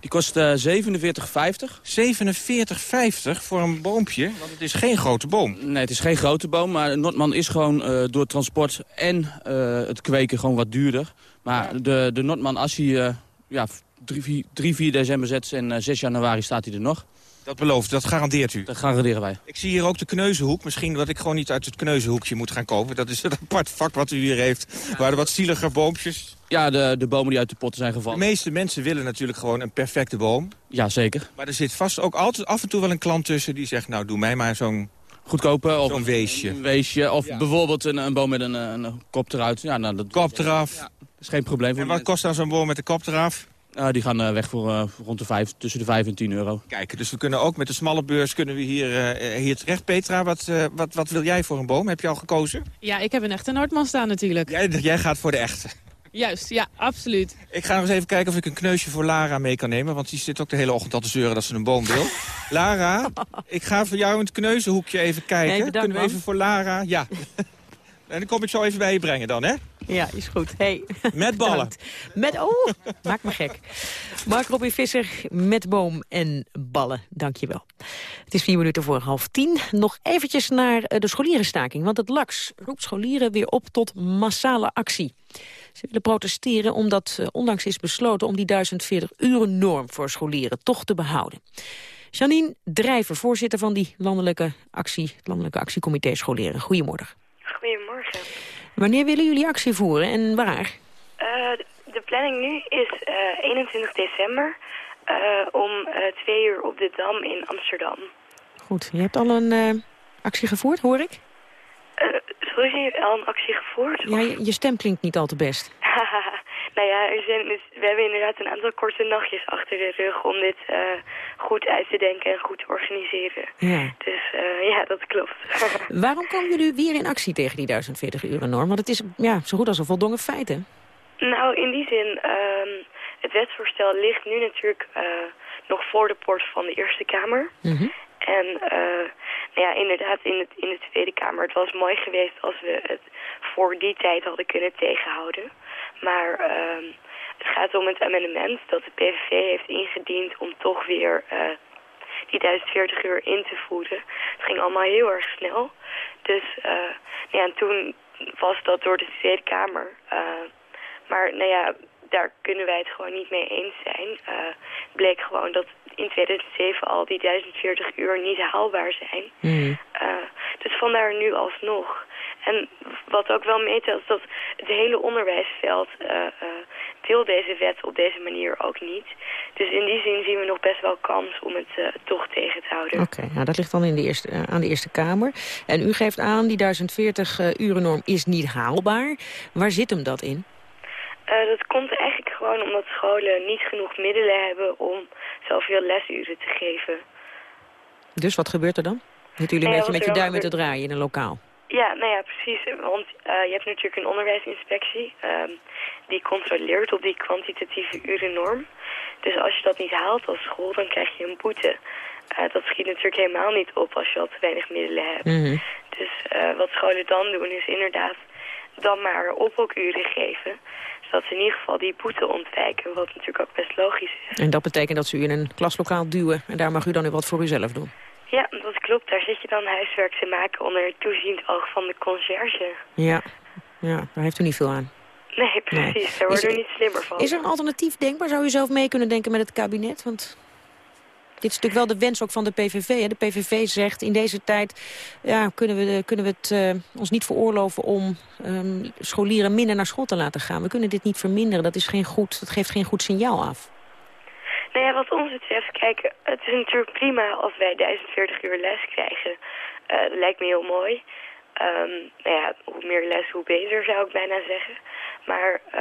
Die kost eh 47,50. 47,50 voor een boompje, want het is geen grote boom. Nee, het is geen grote boom, maar Noordman is gewoon eh, door transport en eh, het kweken gewoon wat duurder. Maar de, de Noordman, als hij ja, 3, 4, 3, 4 december zet en eh, 6 januari staat hij er nog. Dat belooft, dat garandeert u. Dat garanderen wij. Ik zie hier ook de kneuzenhoek. Misschien dat ik gewoon niet uit het kneuzenhoekje moet gaan kopen. Dat is een apart vak wat u hier heeft. Waar er wat zieliger boompjes. Ja, de, de bomen die uit de potten zijn De gevallen. meeste mensen willen natuurlijk gewoon een perfecte boom. Ja, zeker. Maar er zit vast ook altijd af en toe wel een klant tussen die zegt... nou, doe mij maar zo'n Goedkope of zo'n weesje. een weesje. Of bijvoorbeeld een, een boom met een, een, een kop eruit. Ja, nou, dat Kop eraf. dat is geen probleem voor En wat kost dan zo'n boom met de kop eraf? Die gaan eh, weg voor eh, rond de vijf, tussen de 5 en 10 euro. Kijk, dus we kunnen ook met de smalle beurs kunnen we hier, eh, hier terecht. Petra, wat, eh, wat, wat wil jij voor een boom? Heb je al gekozen? Ja, ik heb een echte Noordman staan natuurlijk. Jij, jij gaat voor de echte. Juist, ja, absoluut. Ik ga nog eens even kijken of ik een kneusje voor Lara mee kan nemen. Want die zit ook de hele ochtend al te zeuren dat ze een boom wil. Lara, ik ga voor jou in het kneuzenhoekje even kijken. Nee, bedankt, Kunnen we man. even voor Lara... Ja. en dan kom ik zo even bij je brengen dan, hè? Ja, is goed. Hey. Met ballen. Met, oh, maak me gek. Mark Robin Visser met boom en ballen. Dank je wel. Het is vier minuten voor half tien. Nog eventjes naar eh, de scholierenstaking. Want het LAX roept scholieren weer op tot massale actie. Ze willen protesteren omdat eh, onlangs is besloten... om die 1040 uren norm voor scholieren toch te behouden. Janine Drijver, voorzitter van die landelijke, actie, landelijke actiecomité scholieren. Goedemorgen. Wanneer willen jullie actie voeren en waar? Eh, de planning nu is eh, 21 december eh, om eh, twee uur op de Dam in Amsterdam. Goed, je hebt al een eh, actie gevoerd, hoor ik? Eh sorry, je hebt al een actie gevoerd? Ja, je, je stem klinkt niet al te best. nou ja, er zijn dus, we hebben inderdaad een aantal korte nachtjes achter de rug om dit eh, goed uit te denken en goed te organiseren. Ja. Dus eh, ja, dat klopt. Waarom komen jullie weer in actie tegen die 1040 uren norm? Want het is ja, zo goed als een voldongen feit, hè? Nou, in die zin, ehm, het wetsvoorstel ligt nu natuurlijk eh, nog voor de poort van de Eerste Kamer. En eh, nou ja, inderdaad, in, het, in de Tweede Kamer, het was mooi geweest als we het voor die tijd hadden kunnen tegenhouden. Maar ehm, het gaat om het amendement dat de PVV heeft ingediend om toch weer eh, die 1040 uur in te voeren. Het ging allemaal heel erg snel. Dus uh, nou ja, en toen was dat door de Tweede Kamer. Uh, maar nou ja, daar kunnen wij het gewoon niet mee eens zijn. Uh, bleek gewoon dat in 2007 al die 1040 uur niet haalbaar zijn. Mm. Dus vandaar nu alsnog. En wat ook wel meetelt is dat het hele onderwijsveld uh, uh, deelt deze wet op deze manier ook niet. Dus in die zin zien we nog best wel kans om het uh, toch tegen te houden. Oké, okay, nou dat ligt dan in de eerste, aan de Eerste Kamer. En u geeft aan, die 1040 uh, urennorm is niet haalbaar. Waar zit hem dat in? Uh, dat komt eigenlijk gewoon omdat scholen niet genoeg middelen hebben om zoveel lesuren te geven. Dus wat gebeurt er dan? Zitten jullie een ja, beetje met je duim te draaien in een lokaal? Ja, nou ja, precies. Want uh, je hebt natuurlijk een onderwijsinspectie. Uh, die controleert op die kwantitatieve urennorm. Dus als je dat niet haalt als school, dan krijg je een boete. Uh, dat schiet natuurlijk helemaal niet op als je al te weinig middelen hebt. Mhm. Mm -hmm. Dus wat scholen dan doen is inderdaad dan maar opokuren geven. Zodat ze in ieder geval die boete ontwijken, wat natuurlijk ook best logisch is. En dat betekent dat ze u in een klaslokaal duwen en daar mag u dan weer wat voor uzelf doen? Ja, dat klopt. Daar zit je dan huiswerk te maken onder het toeziend oog van de conciërge. Ja, ja daar heeft u niet veel aan. Nee, precies. Nee. Daar worden we niet slimmer van. Is er een alternatief denkbaar? Zou u zelf mee kunnen denken met het kabinet? Want dit is natuurlijk wel de wens ook van de PVV. Hè? De PVV zegt in deze tijd ja, kunnen we, kunnen we het uh, ons niet veroorloven om um, scholieren minder naar school te laten gaan. We kunnen dit niet verminderen. Dat, is geen goed, dat geeft geen goed signaal af. Nou ja, wat ons betreft, kijk, het is natuurlijk prima als wij 1040 uur les krijgen. Uh, dat lijkt me heel mooi. Ehm, nou ja, hoe meer les, hoe beter zou ik bijna zeggen. Maar uh,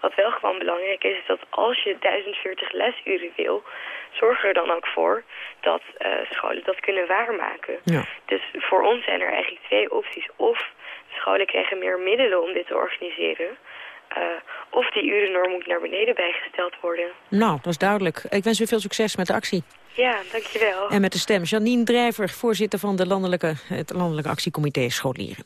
wat wel gewoon belangrijk is, is dat als je 1040 lesuren wil, zorg er dan ook voor dat uh, scholen dat kunnen waarmaken. Ja. Dus voor ons zijn er eigenlijk twee opties. Of scholen krijgen meer middelen om dit te organiseren. Uh, of die urennorm moet naar beneden bijgesteld worden. Nou, dat is duidelijk. Ik wens u veel succes met de actie. Ja, dankjewel. En met de stem Janine Drijver, voorzitter van de landelijke, het Landelijke Actiecomité Scholieren.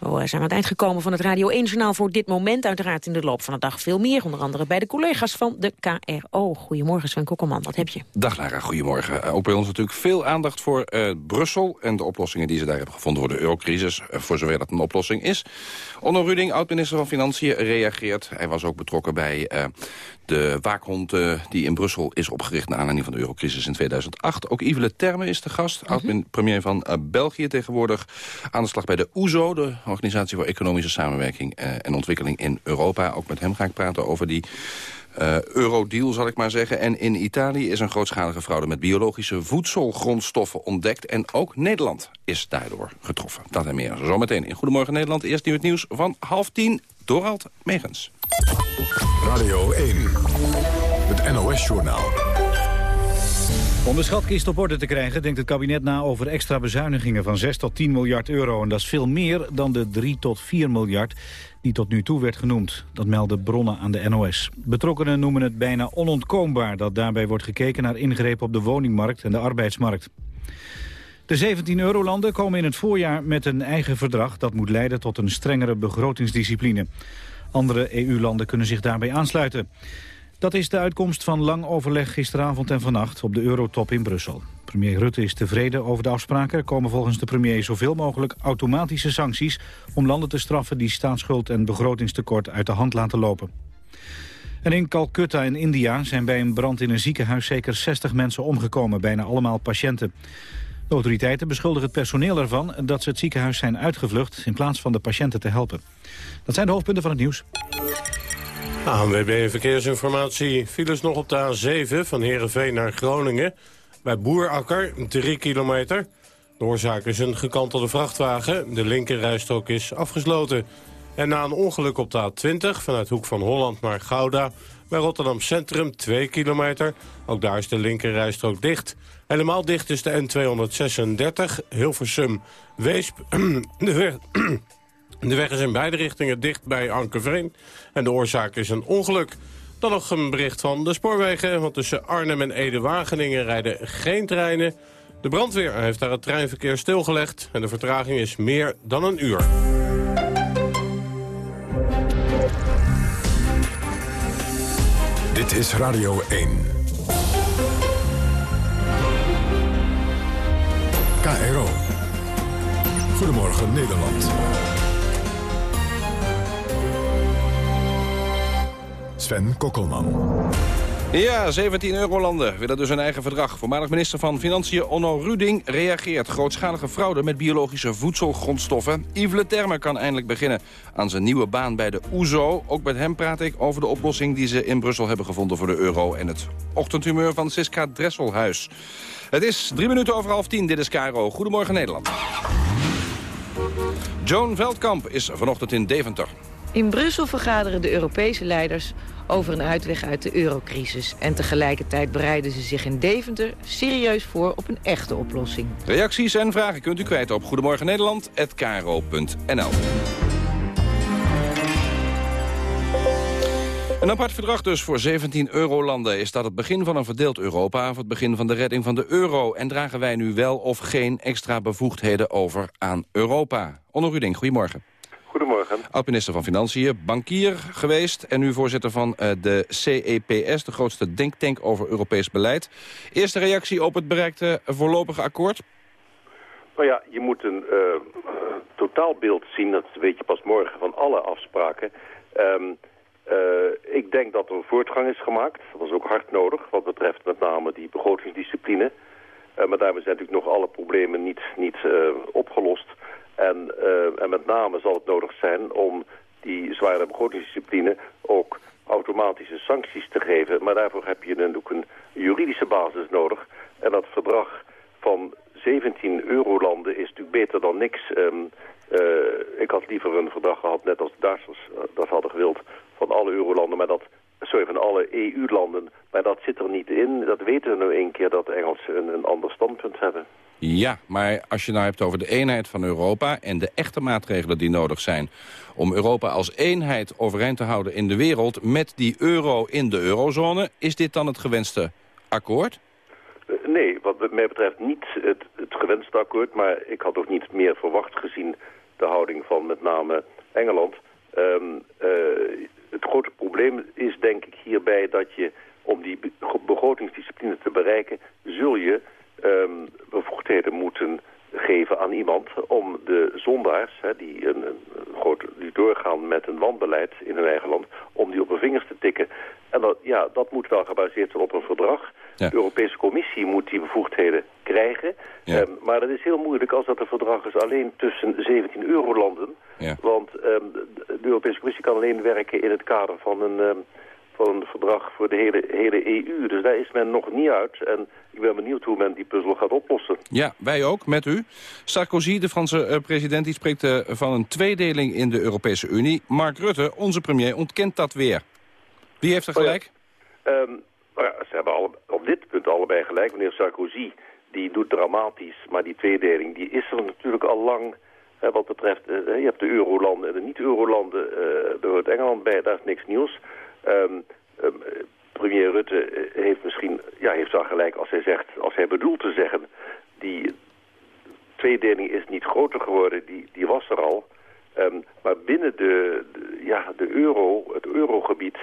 We zijn aan het eind gekomen van het Radio 1-journaal voor dit moment. Uiteraard in de loop van de dag veel meer. Onder andere bij de collega's van de KRO. Goedemorgen Sven Kokkelman, wat heb je? Dag Lara, goedemorgen. Uh, ook bij ons natuurlijk veel aandacht voor uh, Brussel... en de oplossingen die ze daar hebben gevonden voor de eurocrisis. Uh, voor zover dat een oplossing is. Onno Ruding, oud-minister van Financiën, reageert. Hij was ook betrokken bij de waakhond die in Brussel is opgericht... naar aanleiding van de eurocrisis in 2008. Ook Yves Le Terme is de gast, -hmm. oud-premier van België tegenwoordig. Aan de slag bij de OESO, de Organisatie voor Economische Samenwerking en Ontwikkeling in Europa. Ook met hem ga ik praten over die uh, eurodeal, zal ik maar zeggen. En in Italië is een grootschalige fraude met biologische voedselgrondstoffen ontdekt. En ook Nederland is daardoor getroffen. Dat en meer zometeen in Goedemorgen Nederland. Eerst nu het nieuws van half tien. Dorald Megens. Radio 1, het NOS-journaal. Om de schatkist op orde te krijgen denkt het kabinet na over extra bezuinigingen van 6 tot 10 miljard euro. En dat is veel meer dan de 3 tot 4 miljard die tot nu toe werd genoemd. Dat melden bronnen aan de NOS. Betrokkenen noemen het bijna onontkoombaar dat daarbij wordt gekeken naar ingrepen op de woningmarkt en de arbeidsmarkt. De 17 eurolanden komen in het voorjaar met een eigen verdrag dat moet leiden tot een strengere begrotingsdiscipline. Andere EU-landen kunnen zich daarbij aansluiten. Dat is de uitkomst van lang overleg gisteravond en vannacht op de Eurotop in Brussel. Premier Rutte is tevreden over de afspraken. Er komen volgens de premier zoveel mogelijk automatische sancties... om landen te straffen die staatsschuld en begrotingstekort uit de hand laten lopen. En in Calcutta in India zijn bij een brand in een ziekenhuis zeker 60 mensen omgekomen, bijna allemaal patiënten. De autoriteiten beschuldigen het personeel ervan dat ze het ziekenhuis zijn uitgevlucht in plaats van de patiënten te helpen. Dat zijn de hoofdpunten van het nieuws. ANWB Verkeersinformatie. Files nog op de A7 van Heerenveen naar Groningen. Bij Boerakker, 3 kilometer. De oorzaak is een gekantelde vrachtwagen. De linkerrijstrook is afgesloten. En na een ongeluk op de A20 vanuit Hoek van Holland naar Gouda... bij Rotterdam Centrum, 2 kilometer. Ook daar is de linkerrijstrook dicht. Helemaal dicht is de N236, Hilversum, Weesp... de weg... De weg is in beide richtingen dicht bij Ankerveen. En de oorzaak is een ongeluk. Dan nog een bericht van de spoorwegen. Want tussen Arnhem en Ede-Wageningen rijden geen treinen. De brandweer heeft daar het treinverkeer stilgelegd. En de vertraging is meer dan een uur. Dit is Radio 1. KRO. Goedemorgen Nederland. Sven Kokkelman. Ja, 17 eurolanden willen dus een eigen verdrag. Voormalig minister van Financiën Onno Ruding reageert. Grootschalige fraude met biologische voedselgrondstoffen. Yves Le Terme kan eindelijk beginnen aan zijn nieuwe baan bij de OESO. Ook met hem praat ik over de oplossing die ze in Brussel hebben gevonden voor de euro... en het ochtendhumeur van Siska Dresselhuis. Het is drie minuten over half tien. Dit is Caro. Goedemorgen Nederland. Joan Veldkamp is vanochtend in Deventer. In Brussel vergaderen de Europese leiders over een uitweg uit de eurocrisis. En tegelijkertijd bereiden ze zich in Deventer serieus voor op een echte oplossing. Reacties en vragen kunt u kwijt op Goedemorgen Nederland@kro.nl. Een apart verdrag dus voor 17 eurolanden. Is dat het begin van een verdeeld Europa of het begin van de redding van de euro? En dragen wij nu wel of geen extra bevoegdheden over aan Europa? Onno Ruding, goedemorgen. Goedemorgen. Oud-minister van Financiën, bankier geweest... en nu voorzitter van uh, de CEPS, de grootste denktank over Europees beleid. Eerste reactie op het bereikte voorlopige akkoord? Nou ja, je moet een uh, totaalbeeld zien, dat weet je pas morgen, van alle afspraken. Um, uh, ik denk dat er voortgang is gemaakt. Dat was ook hard nodig, wat betreft met name die begrotingsdiscipline. maar daarmee zijn natuurlijk nog alle problemen niet, niet opgelost... En, uh, en met name zal het nodig zijn om die zware begrotingsdiscipline ook automatische sancties te geven. Maar daarvoor heb je ook een juridische basis nodig. En dat verdrag van 17 eurolanden is natuurlijk beter dan niks. Um, ik had liever een verdrag gehad, net als de Duitsers dat hadden gewild, van alle eurolanden, maar dat sorry, van alle EU-landen. Maar dat zit er niet in. Dat weten we nu een keer dat de Engelsen een, een ander standpunt hebben. Ja, maar als je nou hebt over de eenheid van Europa... en de echte maatregelen die nodig zijn... om Europa als eenheid overeind te houden in de wereld... met die euro in de eurozone, is dit dan het gewenste akkoord? Eh, nee, wat mij betreft niet het, het gewenste akkoord... maar ik had ook niet meer verwacht gezien de houding van met name Engeland... Um, het grote probleem is denk ik hierbij dat je om die begrotingsdiscipline te bereiken... zul je um, bevoegdheden moeten geven aan iemand om de zondaars, hè, die, een, die doorgaan met een wanbeleid in hun eigen land, om die op hun vingers te tikken. En dat, ja, dat moet wel gebaseerd zijn op een verdrag. De Europese Commissie moet die bevoegdheden krijgen. Ja. Um, maar dat is heel moeilijk als dat een verdrag is alleen tussen 17 eurolanden. Ja. Want um, de Europese Commissie kan alleen werken in het kader van een, um, van een verdrag voor de hele, hele EU. Dus daar is men nog niet uit. En ik ben benieuwd hoe men die puzzel gaat oplossen. Ja, wij ook, met u. Sarkozy, de Franse uh, president, die spreekt uh, van een tweedeling in de Europese Unie. Mark Rutte, onze premier, ontkent dat weer. Wie heeft er gelijk? Oh ja. Nou ja, ze hebben alle, op dit punt allebei gelijk. Meneer Sarkozy, die doet dramatisch, maar die tweedeling die is er natuurlijk al lang... Hè, wat betreft, uh, je hebt de eurolanden en de niet-eurolanden, uh, er hoort Engeland bij, daar is niks nieuws. Um, um, premier Rutte heeft misschien, ja, heeft wel gelijk als hij zegt, als hij bedoelt te zeggen, die tweedeling is niet groter geworden, die, die was er al. Um, maar binnen de, de, ja, de euro, het eurogebied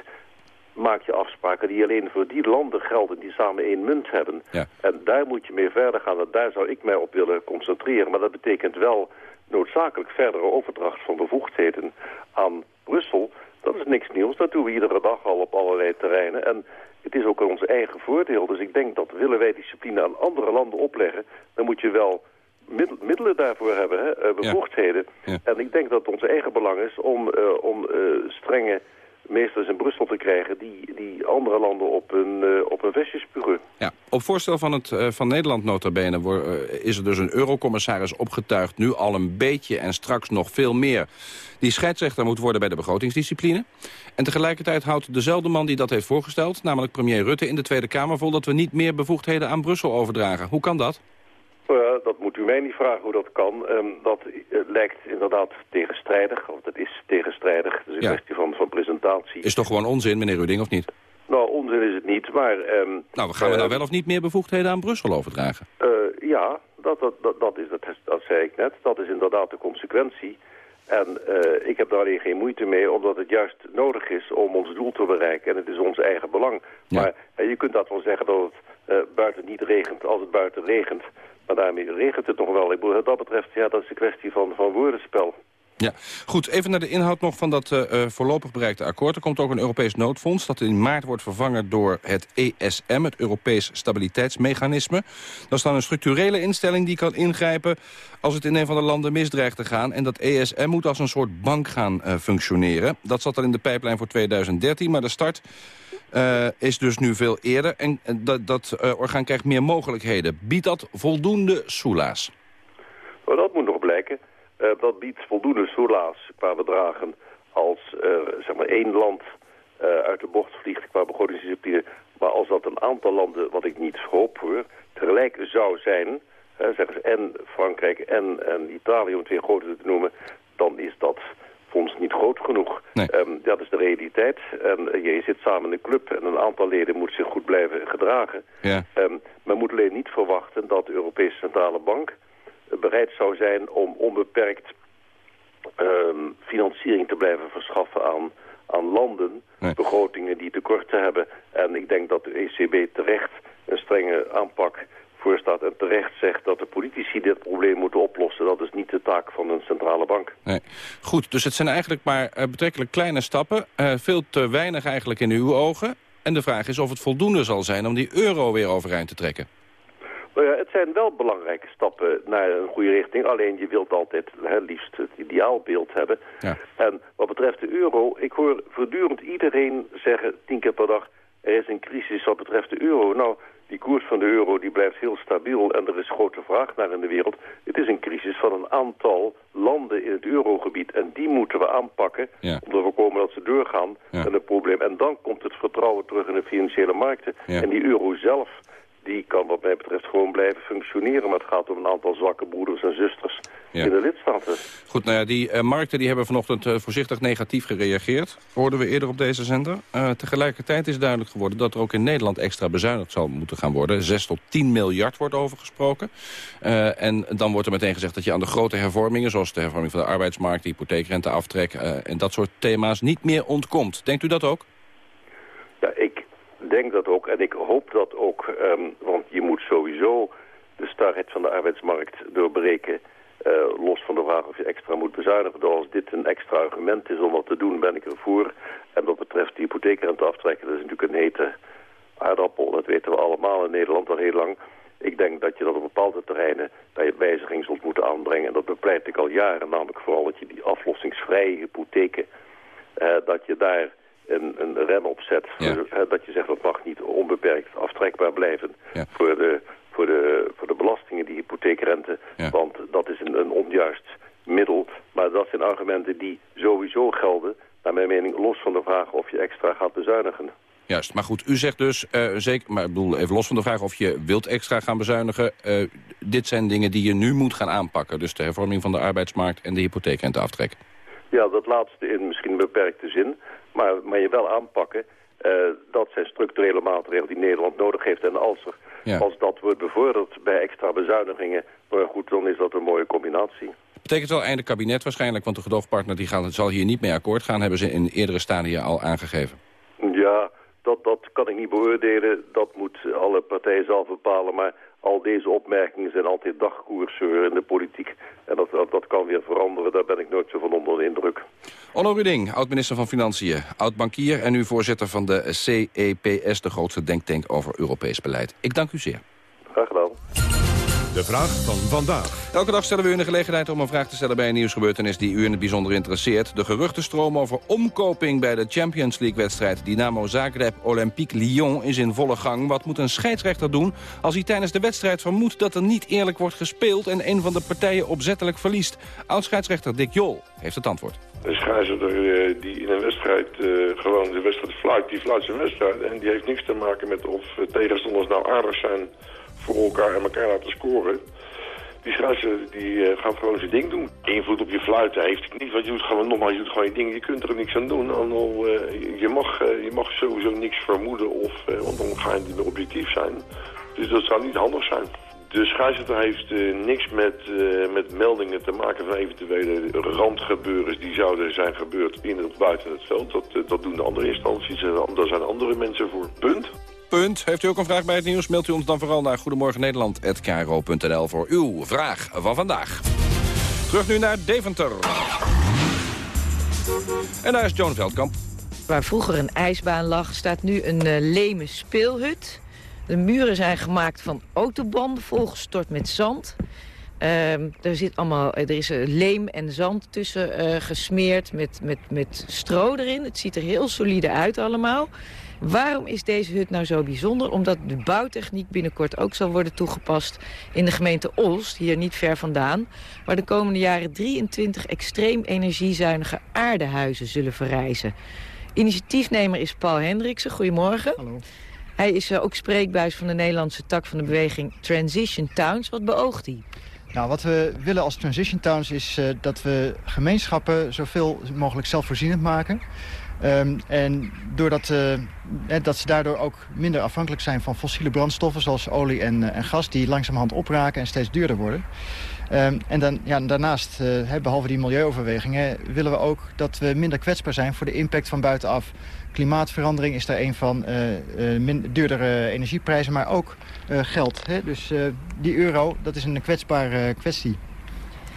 maak je afspraken die alleen voor die landen gelden die samen één munt hebben. Ja. En daar moet je mee verder gaan en daar zou ik mij op willen concentreren. Maar dat betekent wel noodzakelijk verdere overdracht van bevoegdheden aan Brussel. Dat is niks nieuws, dat doen we iedere dag al op allerlei terreinen. En het is ook ons eigen voordeel. Dus ik denk dat willen wij discipline aan andere landen opleggen... dan moet je wel middelen daarvoor hebben, hè, eh, bevoegdheden. Ja. En ik denk dat het ons eigen belang is om, uh, om uh, strenge meesters in Brussel te krijgen... die, die andere landen op hun, uh, op hun. Ja, op voorstel van, het, uh, van Nederland nota bene uh, is er dus een eurocommissaris opgetuigd... nu al een beetje en straks nog veel meer... die scheidsrechter moet worden bij de begrotingsdiscipline. En tegelijkertijd houdt dezelfde man die dat heeft voorgesteld... namelijk premier Rutte in de Tweede Kamer vol... dat we niet meer bevoegdheden aan Brussel overdragen. Hoe kan dat? Uh, dat moet u mij niet vragen hoe dat kan. Um, dat uh, lijkt inderdaad tegenstrijdig, of dat is tegenstrijdig. Het is een ja. kwestie van, van presentatie. Is toch gewoon onzin, meneer Ruding, of niet? Nou, onzin is het niet, maar... Um, nou, gaan we nou wel of niet meer bevoegdheden aan Brussel overdragen? Uh, ja, dat, dat, dat, dat, is, dat, dat zei ik net. Dat is inderdaad de consequentie. En uh, ik heb daar alleen geen moeite mee, omdat het juist nodig is om ons doel te bereiken. En het is ons eigen belang. Ja. Maar uh, je kunt dat wel zeggen dat het uh, buiten niet regent als het buiten regent. Maar daarmee regent het nog wel. Ik bedoel, wat dat betreft, ja, dat is een kwestie van, van woordenspel. Ja, goed. Even naar de inhoud nog van dat uh, voorlopig bereikte akkoord. Er komt ook een Europees noodfonds dat in maart wordt vervangen door het ESM, het Europees Stabiliteitsmechanisme. Dat is dan een structurele instelling die kan ingrijpen als het in een van de landen misdreigt te gaan. En dat ESM moet als een soort bank gaan uh, functioneren. Dat zat al in de pijplijn voor 2013, maar de start is dus nu veel eerder. En dat, dat orgaan krijgt meer mogelijkheden. Biedt dat voldoende soelaas? Nou, dat moet nog blijken. Uh, dat biedt voldoende soelaas qua bedragen als zeg maar één land uit de bocht vliegt qua begrotingsdiscipline. Maar als dat een aantal landen, wat ik niet hoop hoor, tegelijk zou zijn... zeggen ze en Frankrijk en, en Italië, om twee grote te noemen... dan is dat fonds niet groot genoeg. Nee. Um, dat is de realiteit. En uh, je zit samen in een club en een aantal leden moet zich goed blijven gedragen. Ja. Um, men moet alleen niet verwachten dat de Europese Centrale Bank bereid zou zijn om onbeperkt um, financiering te blijven verschaffen aan, aan landen, nee. begrotingen die tekorten hebben. En ik denk dat de ECB terecht een strenge aanpak voorstaat en terecht zegt dat de politici dit probleem moeten oplossen. Dat is niet de taak van een centrale bank. Nee. Goed, dus het zijn eigenlijk maar uh, betrekkelijk kleine stappen. Uh, veel te weinig eigenlijk in uw ogen. En de vraag is of het voldoende zal zijn om die euro weer overeind te trekken. Nou ja, het zijn wel belangrijke stappen naar een goede richting. Alleen je wilt altijd hè, liefst het ideaalbeeld hebben. Ja. En wat betreft de euro, ik hoor voortdurend iedereen zeggen tien keer per dag... er is een crisis wat betreft de euro. Nou, die koers van de euro die blijft heel stabiel en er is grote vraag naar in de wereld. Het is een crisis van een aantal landen in het eurogebied. En die moeten we aanpakken Ja. om te voorkomen dat ze doorgaan met een probleem. En dan komt het vertrouwen terug in de financiële markten. Ja. En die euro zelf, die kan wat mij betreft gewoon blijven functioneren. Maar het gaat om een aantal zwakke broeders en zusters Ja. in de lidstaten. Goed, nou ja, die eh, markten die hebben vanochtend eh, voorzichtig negatief gereageerd. Hoorden we eerder op deze zender. Eh, tegelijkertijd is duidelijk geworden dat er ook in Nederland extra bezuinigd zal moeten gaan worden. 6 tot 10 miljard wordt over gesproken. Eh, en dan wordt er meteen gezegd dat je aan de grote hervormingen... zoals de hervorming van de arbeidsmarkt, de hypotheekrenteaftrek... en dat soort thema's niet meer ontkomt. Denkt u dat ook? Ja, ik denk dat ook en ik hoop dat ook, ehm, want je moet sowieso de starheid van de arbeidsmarkt doorbreken. eh, los van de vraag of je extra moet bezuinigen. Dus als dit een extra argument is om wat te doen, ben ik ervoor. En wat betreft de hypotheekrente aftrekken, dat is natuurlijk een hete aardappel. Dat weten we allemaal in Nederland al heel lang. Ik denk dat je dat op bepaalde terreinen dat je wijziging zult moeten aanbrengen. En dat bepleit ik al jaren, namelijk vooral dat je die aflossingsvrije hypotheken, eh, dat je daar een, een rem op zet. Voor, eh, dat je zegt dat mag niet onbeperkt aftrekbaar blijven voor, de, voor, de, voor de belastingen, die hypotheekrente. Want dat is een, een onjuist middel. Maar dat zijn argumenten die sowieso gelden, naar mijn mening, los van de vraag of je extra gaat bezuinigen. Juist, maar goed, u zegt dus, eh, zeker, maar ik bedoel even los van de vraag of je wilt extra gaan bezuinigen. eh, dit zijn dingen die je nu moet gaan aanpakken. Dus de hervorming van de arbeidsmarkt en de hypotheekrenteaftrek. Ja, dat laatste in misschien een beperkte zin. Maar, maar je wel aanpakken, eh, dat zijn structurele maatregelen die Nederland nodig heeft. En als, er, Ja. als dat wordt bevorderd bij extra bezuinigingen, maar goed, dan is dat een mooie combinatie. Betekent wel einde kabinet waarschijnlijk, want de gedoogpartner die gaat, zal hier niet mee akkoord gaan. Hebben ze in eerdere stadia al aangegeven. Ja, dat, dat kan ik niet beoordelen. Dat moet alle partijen zelf bepalen. Maar al deze opmerkingen zijn altijd dagkoersen in de politiek. En dat, dat, dat kan weer veranderen. Daar ben ik nooit zo van onder de indruk. Onno Ruding, oud-minister van Financiën, oud-bankier... en nu voorzitter van de CEPS, de grootste denktank over Europees beleid. Ik dank u zeer. Graag gedaan. De vraag van vandaag. Elke dag stellen we u de gelegenheid om een vraag te stellen bij een nieuwsgebeurtenis die u in het bijzonder interesseert. De geruchtenstroom over omkoping bij de Champions League-wedstrijd Dynamo Zagreb-Olympique Lyon is in volle gang. Wat moet een scheidsrechter doen als hij tijdens de wedstrijd vermoedt dat er niet eerlijk wordt gespeeld en een van de partijen opzettelijk verliest? Oud-scheidsrechter Dick Jol heeft het antwoord. Een scheidsrechter eh, die in een wedstrijd eh, gewoon de wedstrijd fluit, die fluit zijn wedstrijd. En die heeft niks te maken met of eh, tegenstanders nou aardig zijn voor elkaar en elkaar laten scoren. Die scheidsrechter die eh, gaat gewoon zijn ding doen. Invloed op je fluiten heeft het niet, want je doet gewoon nogmaals, je doet gewoon je ding. Je kunt er niks aan doen. En al, eh, je, mag, eh, je mag sowieso niks vermoeden, of, want dan ga meer objectief zijn. Dus dat zou niet handig zijn. De scheidsrechter heeft niks met, met meldingen te maken van eventuele randgebeurens die zouden zijn gebeurd in of buiten het veld. Dat, dat doen de andere instanties daar zijn andere mensen voor. Punt. Heeft u ook een vraag bij het nieuws? Mailt u ons dan vooral naar goedemorgennederland.kro.nl voor uw vraag van vandaag. Terug nu naar Deventer. En daar is Joan Veldkamp. Waar vroeger een ijsbaan lag, staat nu een uh, leme speelhut. De muren zijn gemaakt van autobanden, volgestort met zand. Uh, er, zit allemaal, er is leem en zand tussen uh, gesmeerd met, met, met stro erin. Het ziet er heel solide uit allemaal. Waarom is deze hut nou zo bijzonder? Omdat de bouwtechniek binnenkort ook zal worden toegepast in de gemeente Olst, hier niet ver vandaan, waar de komende jaren 23 extreem energiezuinige aardehuizen zullen verrijzen. Initiatiefnemer is Paul Hendriksen. Goedemorgen. Hallo. Hij is uh, ook spreekbuis van de Nederlandse tak van de beweging Transition Towns. Wat beoogt hij? Nou, wat we willen als Transition Towns is uh, dat we gemeenschappen zoveel mogelijk zelfvoorzienend maken. Um, en doordat uh, dat ze daardoor ook minder afhankelijk zijn van fossiele brandstoffen... zoals olie en, uh, en gas, die langzamerhand opraken en steeds duurder worden. Um, en dan, ja, daarnaast, uh, behalve die milieuoverwegingen... willen we ook dat we minder kwetsbaar zijn voor de impact van buitenaf. Klimaatverandering is daar een van, duurdere energieprijzen, maar ook geld. Hè? Dus die euro, dat is een kwetsbare kwestie.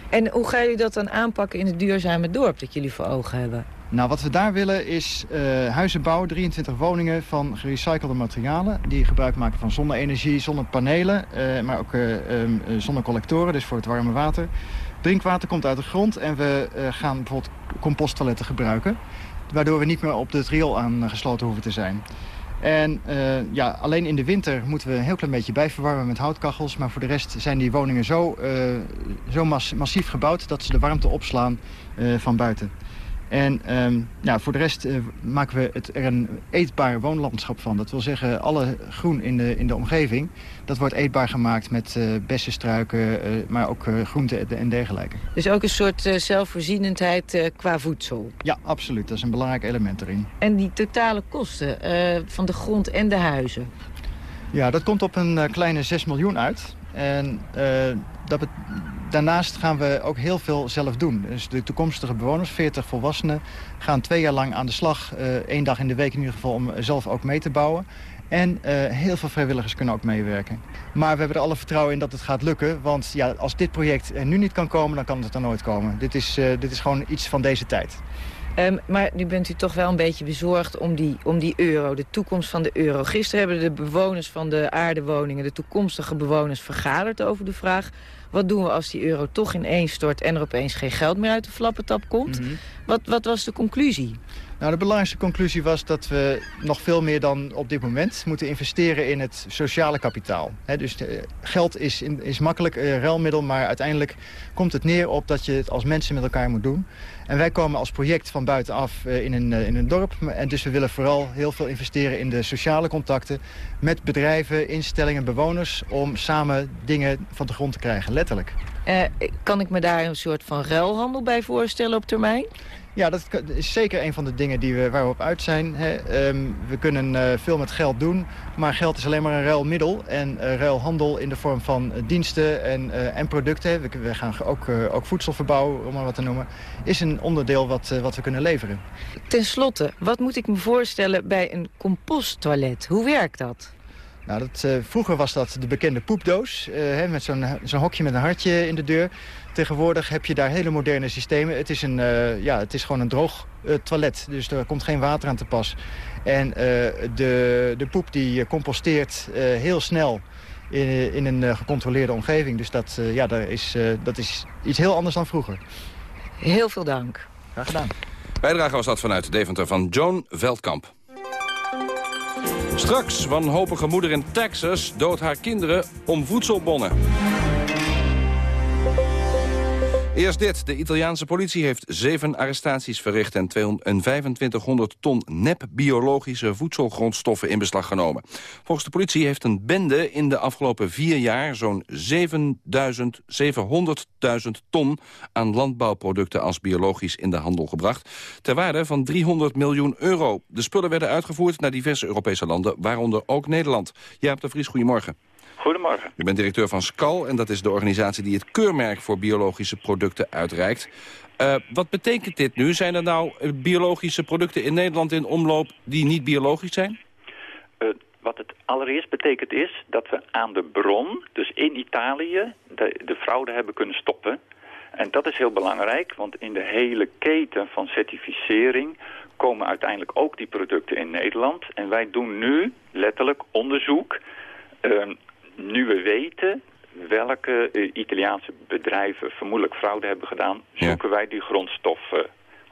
En hoe gaan jullie dat dan aanpakken in het duurzame dorp dat jullie voor ogen hebben? Nou, wat we daar willen is uh, huizen bouwen, 23 woningen van gerecyclede materialen. Die gebruik maken van zonne-energie, zonnepanelen, uh, maar ook uh, um, zonnecollectoren, dus voor het warme water. Drinkwater komt uit de grond en we gaan bijvoorbeeld composttoiletten gebruiken. Waardoor we niet meer op het riool aangesloten hoeven te zijn. En ja, alleen in de winter moeten we een heel klein beetje bijverwarmen met houtkachels. Maar voor de rest zijn die woningen zo, zo mas massief gebouwd dat ze de warmte opslaan van buiten. En um, ja, voor de rest uh, maken we het er een eetbaar woonlandschap van. Dat wil zeggen, alle groen in de, in de omgeving... dat wordt eetbaar gemaakt met uh, bessenstruiken, uh, maar ook groenten en dergelijke. Dus ook een soort zelfvoorzienendheid qua voedsel? Ja, absoluut. Dat is een belangrijk element erin. En die totale kosten van de grond en de huizen? Ja, dat komt op een kleine 6 miljoen uit. En dat daarnaast gaan we ook heel veel zelf doen. Dus de toekomstige bewoners, 40 volwassenen, gaan twee jaar lang aan de slag. Uh, één dag in de week in ieder geval om zelf ook mee te bouwen. En uh, heel veel vrijwilligers kunnen ook meewerken. Maar we hebben er alle vertrouwen in dat het gaat lukken. Want ja, als dit project nu niet kan komen, dan kan het er nooit komen. Dit is, uh, dit is gewoon iets van deze tijd. Um, maar nu bent u toch wel een beetje bezorgd om die, om die euro, de toekomst van de euro. Gisteren hebben de bewoners van de aardewoningen, de toekomstige bewoners, vergaderd over de vraag... wat doen we als die euro toch ineens stort en er opeens geen geld meer uit de flappentap komt? Mm -hmm. wat, wat was de conclusie? Nou, de belangrijkste conclusie was dat we nog veel meer dan op dit moment moeten investeren in het sociale kapitaal. Dus de, geld is, is makkelijk uh, ruilmiddel, maar uiteindelijk komt het neer op dat je het als mensen met elkaar moet doen. En wij komen als project van buitenaf uh, in, een, in een dorp. En dus we willen vooral heel veel investeren in de sociale contacten met bedrijven, instellingen, bewoners... om samen dingen van de grond te krijgen, letterlijk. kan ik me daar een soort van ruilhandel bij voorstellen op termijn? Ja, dat is zeker een van de dingen die we, waar we op uit zijn. Hè. Um, we kunnen uh, veel met geld doen, maar geld is alleen maar een ruilmiddel. En uh, ruilhandel in de vorm van uh, diensten en, en producten... We, we gaan ook, ook voedsel verbouwen, om maar wat te noemen... is een onderdeel wat, wat we kunnen leveren. Ten slotte, wat moet ik me voorstellen bij een composttoilet? Hoe werkt dat? Nou, dat, uh, vroeger was dat de bekende poepdoos, uh, hè, met zo'n zo'n hokje met een hartje in de deur. Tegenwoordig heb je daar hele moderne systemen. Het is, een, uh, ja, het is gewoon een droog toilet, dus er komt geen water aan te pas. En de, de poep die composteert heel snel in, in een gecontroleerde omgeving. Dus dat, ja, daar is, dat is iets heel anders dan vroeger. Heel veel dank. Graag gedaan. Bijdrage was dat vanuit Deventer van Joan Veldkamp. Straks, wanhopige moeder in Texas doodt haar kinderen om voedselbonnen. Eerst dit. De Italiaanse politie heeft zeven arrestaties verricht... en 2500 ton nep-biologische voedselgrondstoffen in beslag genomen. Volgens de politie heeft een bende in de afgelopen vier jaar... zo'n 700.000 ton aan landbouwproducten als biologisch in de handel gebracht... ter waarde van 300 miljoen euro. De spullen werden uitgevoerd naar diverse Europese landen... waaronder ook Nederland. Jaap de Vries, goedemorgen. Goedemorgen. U bent directeur van SCAL en dat is de organisatie die het keurmerk voor biologische producten uitreikt. Uh, wat betekent dit nu? Zijn er nou biologische producten in Nederland in omloop die niet biologisch zijn? Uh, wat het allereerst betekent is dat we aan de bron, dus in Italië, de, de fraude hebben kunnen stoppen. En dat is heel belangrijk, want in de hele keten van certificering komen uiteindelijk ook die producten in Nederland. En wij doen nu letterlijk onderzoek uh, nu we weten welke uh, Italiaanse bedrijven vermoedelijk fraude hebben gedaan... zoeken ja. wij die grondstoffen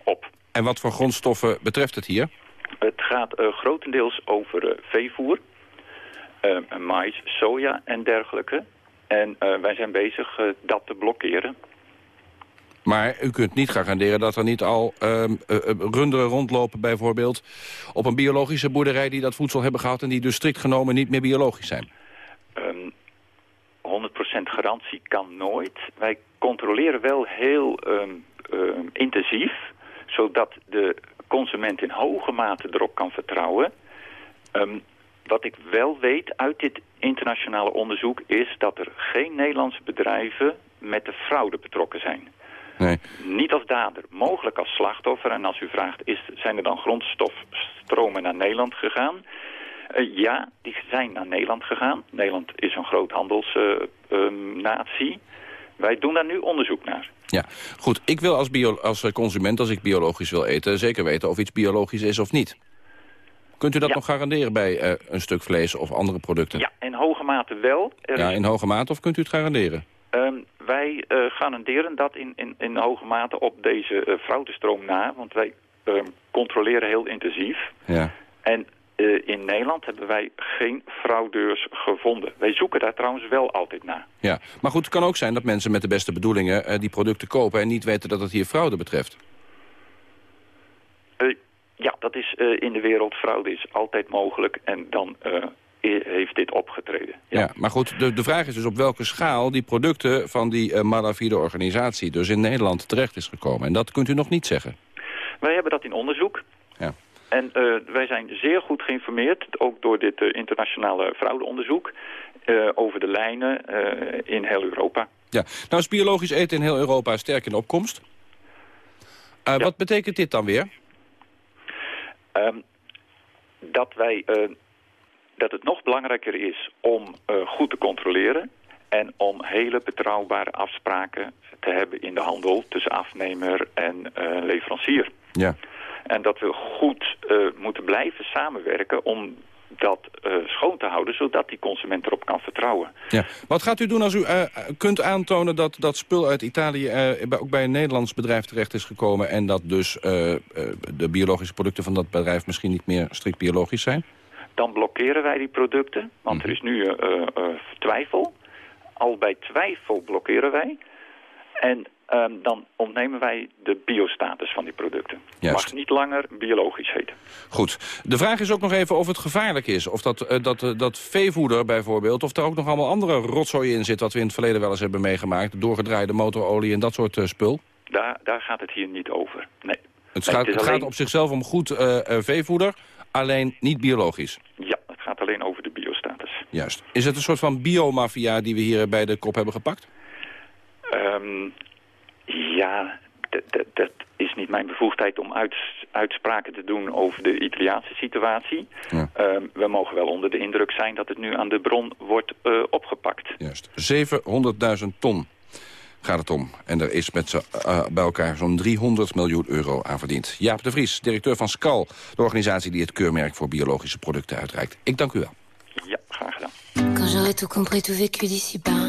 op. En wat voor grondstoffen betreft het hier? Het gaat uh, grotendeels over uh, veevoer, mais, soja en dergelijke. En wij zijn bezig dat te blokkeren. Maar u kunt niet garanderen dat er niet al um, uh, runderen rondlopen... bijvoorbeeld op een biologische boerderij die dat voedsel hebben gehad... en die dus strikt genomen niet meer biologisch zijn. Um, 100% garantie kan nooit. Wij controleren wel heel um, um, intensief... zodat de consument in hoge mate erop kan vertrouwen. Wat ik wel weet uit dit internationale onderzoek... is dat er geen Nederlandse bedrijven met de fraude betrokken zijn. Nee. Niet als dader, mogelijk als slachtoffer. En als u vraagt, is, zijn er dan grondstofstromen naar Nederland gegaan... Uh, ja, die zijn naar Nederland gegaan. Nederland is een groot handelsnatie. Uh, um, Wij doen daar nu onderzoek naar. Ja, goed. Ik wil als, bio als consument, als ik biologisch wil eten... zeker weten of iets biologisch is of niet. Kunt u dat ja. nog garanderen bij uh, een stuk vlees of andere producten? Ja, in hoge mate wel. Er ja, in hoge mate of kunt u het garanderen? Um, wij uh, garanderen dat in, in, in hoge mate op deze uh, fraudestroom na. Want wij um, controleren heel intensief. Ja. En eh, in Nederland hebben wij geen fraudeurs gevonden. Wij zoeken daar trouwens wel altijd naar. Ja, maar goed, het kan ook zijn dat mensen met de beste bedoelingen eh, die producten kopen... en niet weten dat het hier fraude betreft. Eh, ja, dat is in de wereld. Fraude is altijd mogelijk en dan heeft dit opgetreden. Ja, maar goed, de, de vraag is dus op welke schaal die producten van die malafide organisatie... dus in Nederland terecht is gekomen. En dat kunt u nog niet zeggen. Wij hebben dat in onderzoek. En eh, wij zijn zeer goed geïnformeerd, ook door dit eh, internationale fraudeonderzoek... eh, over de lijnen in heel Europa. Ja, nou is biologisch eten in heel Europa sterk in opkomst. Wat betekent dit dan weer? Ehm, dat, wij, dat het nog belangrijker is om goed te controleren... en om hele betrouwbare afspraken te hebben in de handel... tussen afnemer en leverancier. Ja. En dat we goed eh, moeten blijven samenwerken om dat eh, schoon te houden... zodat die consument erop kan vertrouwen. Ja. Wat gaat u doen als u eh, kunt aantonen dat dat spul uit Italië... ook bij een Nederlands bedrijf terecht is gekomen... en dat dus de biologische producten van dat bedrijf misschien niet meer strikt biologisch zijn? Dan blokkeren wij die producten, want er is nu twijfel. Al bij twijfel blokkeren wij. En ehm, dan ontnemen wij de biostatus van die producten. Juist. Mag niet langer biologisch heten. Goed. De vraag is ook nog even of het gevaarlijk is. Of dat, eh, dat, eh, dat veevoeder bijvoorbeeld... of er ook nog allemaal andere rotzooi in zit... wat we in het verleden wel eens hebben meegemaakt. Doorgedraaide motorolie en dat soort eh, spul. Daar, daar gaat het hier niet over. Nee. Het, Nee, gaat, het gaat op zichzelf om goed veevoeder, alleen niet biologisch. Ja, het gaat alleen over de biostatus. Juist. Is het een soort van biomafia die we hier bij de kop hebben gepakt? Ehm, ja, dat is niet mijn bevoegdheid om uits- uitspraken te doen over de Italiaanse situatie. Ehm, we mogen wel onder de indruk zijn dat het nu aan de bron wordt eh, opgepakt. Juist. 700.000 ton gaat het om. En er is met z'n, eh, bij elkaar zo'n 300 miljoen euro aan verdiend. Jaap de Vries, directeur van SCAL, de organisatie die het keurmerk voor biologische producten uitreikt. Ik dank u wel. Ja, graag gedaan. Quand j'aurai tout compris, tout vécu d'ici-bas.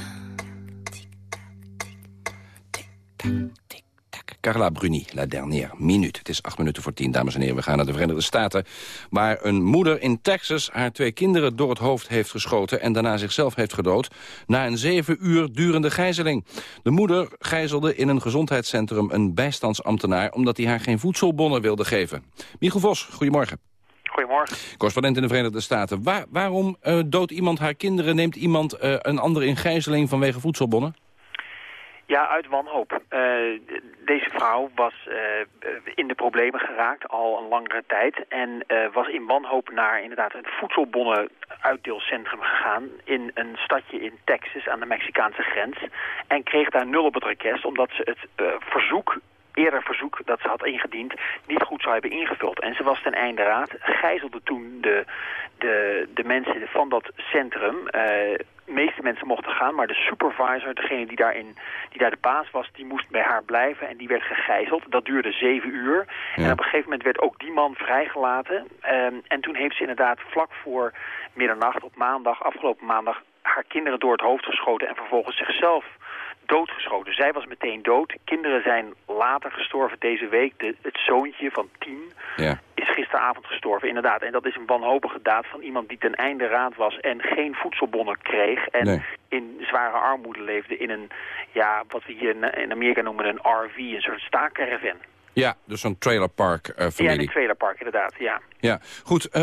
Carla Bruni, la dernière minute. Het is acht minuten voor tien, dames en heren. We gaan naar de Verenigde Staten... waar een moeder in Texas haar twee kinderen door het hoofd heeft geschoten... en daarna zichzelf heeft gedood... na een zeven uur durende gijzeling. De moeder gijzelde in een gezondheidscentrum een bijstandsambtenaar... omdat hij haar geen voedselbonnen wilde geven. Michiel Vos, goedemorgen. Goedemorgen. Correspondent in de Verenigde Staten. Waar, waarom eh, doodt iemand haar kinderen? Neemt iemand eh, een ander in gijzeling vanwege voedselbonnen? Ja, uit wanhoop. Eh, deze vrouw was eh, in de problemen geraakt al een langere tijd. En eh, was in wanhoop naar inderdaad het voedselbonnen-uitdeelcentrum gegaan... in een stadje in Texas aan de Mexicaanse grens. En kreeg daar nul op het request omdat ze het verzoek eerder verzoek dat ze had ingediend niet goed zou hebben ingevuld. En ze was ten einde raad, gijzelde toen de, de, de mensen van dat centrum. Meeste mensen mochten gaan, maar de supervisor, degene die, daarin, die daar de baas was, die moest bij haar blijven en die werd gegijzeld. Dat duurde zeven uur. En op een gegeven moment werd ook die man vrijgelaten. Ehm, en toen heeft ze inderdaad vlak voor middernacht op maandag, afgelopen maandag, haar kinderen door het hoofd geschoten en vervolgens zichzelf doodgeschoten. Zij was meteen dood. Kinderen zijn later gestorven deze week. De, het zoontje van tien Ja. is gisteravond gestorven, inderdaad. En dat is een wanhopige daad van iemand die ten einde raad was... en geen voedselbonnen kreeg en Nee. in zware armoede leefde... in een, ja, wat we hier in, in Amerika noemen een RV, een soort staakcaravan. Ja, dus zo'n trailerpark uh, Ja, een trailerpark inderdaad, ja. Ja, goed. eh,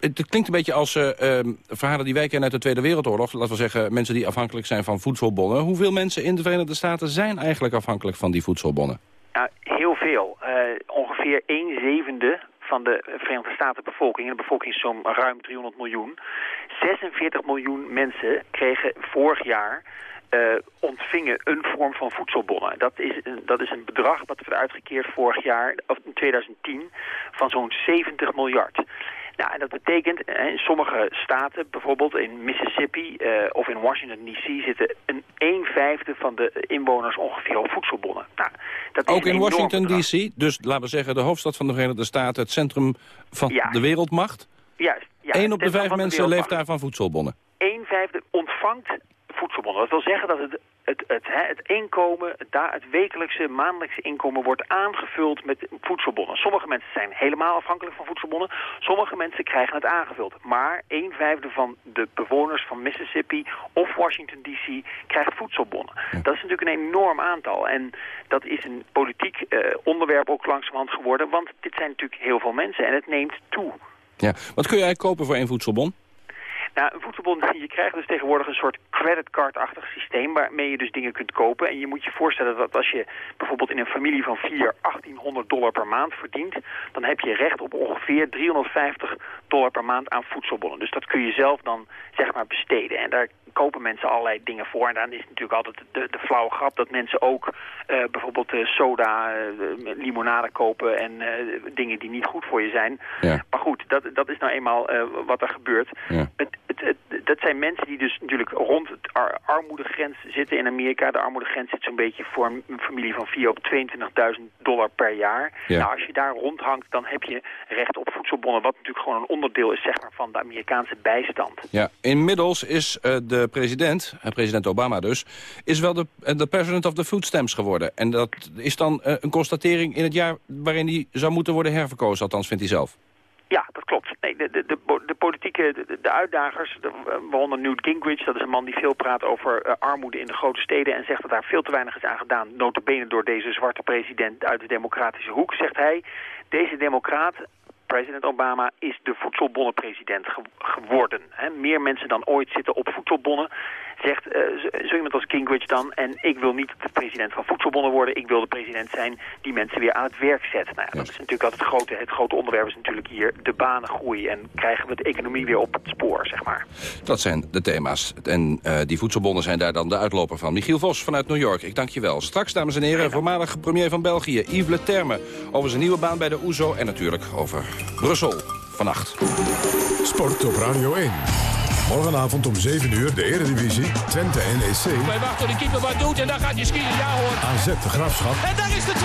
het klinkt een beetje als eh, ehm, verhalen die wij kennen uit de Tweede Wereldoorlog. Laten we zeggen, mensen die afhankelijk zijn van voedselbonnen. Hoeveel mensen in de Verenigde Staten zijn eigenlijk afhankelijk van die voedselbonnen? Nou, heel veel. Eh, ongeveer 1 zevende van de Verenigde Staten bevolking. En de bevolking is zo'n ruim 300 miljoen. 46 miljoen mensen kregen vorig jaar... eh, ontvingen een vorm van voedselbonnen. Dat is, een- dat is een bedrag dat werd uitgekeerd vorig jaar, of in 2010, van zo'n 70 miljard. Nou, en dat betekent, eh, in sommige staten, bijvoorbeeld in Mississippi eh, of in Washington D.C. zitten een 1 vijfde van de inwoners ongeveer op voedselbonnen. Nou, dat is Ook een in Washington. D.C., dus laten we zeggen de hoofdstad van de Verenigde Staten... het centrum van Ja. de wereldmacht. Juist. Ja, Eén op de vijf de mensen leeft daar van voedselbonnen. 1 vijfde ontvangt voedselbonnen. Dat wil zeggen dat het, het, het, het inkomen, het, da- het wekelijkse, maandelijkse inkomen wordt aangevuld met voedselbonnen. Sommige mensen zijn helemaal afhankelijk van voedselbonnen. Sommige mensen krijgen het aangevuld. Maar 1 vijfde van de bewoners van Mississippi of Washington D.C. krijgt voedselbonnen. Dat is natuurlijk een enorm aantal. En dat is een politiek eh, onderwerp ook langzamerhand geworden. Want dit zijn natuurlijk heel veel mensen en het neemt toe. Ja. Wat kun je eigenlijk kopen voor één voedselbon? Nou, een voedselbon, je krijgt dus tegenwoordig een soort creditcard-achtig systeem waarmee je dus dingen kunt kopen. En je moet je voorstellen dat als je bijvoorbeeld in een familie van vier 1800 dollar per maand verdient, dan heb je recht op ongeveer 350 dollar per maand aan voedselbonnen. Dus dat kun je zelf dan zeg maar besteden. En daar kopen mensen allerlei dingen voor. En dan is natuurlijk altijd de, de flauwe grap dat mensen ook eh, bijvoorbeeld eh, soda, eh, limonade kopen en dingen die niet goed voor je zijn. Ja. Maar goed, dat, dat is nou eenmaal wat er gebeurt. Ja. Het, het, het- dat zijn mensen die dus natuurlijk rond het ar- armoedegrens zitten in Amerika. De armoedegrens zit zo'n beetje voor een familie van 4 op 22.000 dollar per jaar. Ja. Nou, als je daar rondhangt, dan heb je recht op voedselbonnen. Wat natuurlijk gewoon een onderdeel is zeg maar, van de Amerikaanse bijstand. Ja, inmiddels is eh, de president, eh, president Obama dus... is wel de, eh, de president of the food stamps geworden. En dat is dan een constatering in het jaar waarin hij zou moeten worden herverkozen. Althans, vindt hij zelf. Ja, dat klopt. Nee, de, de, de, po- de politieke de, uitdagers, de, waaronder Newt Gingrich, dat is een man die veel praat over eh, armoede in de grote steden en zegt dat daar veel te weinig is aan gedaan, notabene door deze zwarte president uit de democratische hoek, zegt hij. Deze democraat, president Obama, is de voedselbonnenpresident ge- geworden. Meer mensen dan ooit zitten op voedselbonnen, zegt eh, zo, iemand als Gingrich dan. En ik wil niet de president van voedselbonnen worden, ik wil de president zijn die mensen weer aan het werk zet. Nou ja, dat is natuurlijk altijd het grote, het grote onderwerp is natuurlijk hier de banen groeien en krijgen we de economie weer op het spoor, zeg maar. Dat zijn de thema's. En eh, die voedselbonnen zijn daar dan de uitloper van. Michiel Vos vanuit New York, ik dank je wel. Straks, dames en heren, voormalig premier van België, Yves Le Terme... over zijn nieuwe baan bij de OESO en natuurlijk over Brussel vannacht. Sport op Radio 1. Morgenavond om 7 uur de Eredivisie, Twente NEC, Wij wachten de keeper wat doet en dan gaat hij schieten. Ja hoor. AZ de Graafschap, En daar is de 2-1.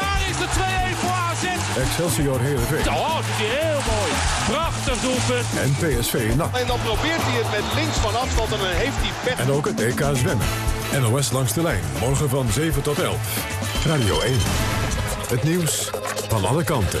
Daar is de 2-1 voor AZ. Excelsior Heerenveen Oh, dat is hier heel mooi. Prachtig doelpunt. en PSV NAC. En dan probeert hij het met links van afstand en dan heeft hij pech. En ook het EK zwemmen. NOS langs de lijn, morgen van 7 tot 11. Radio 1. Het nieuws van alle kanten.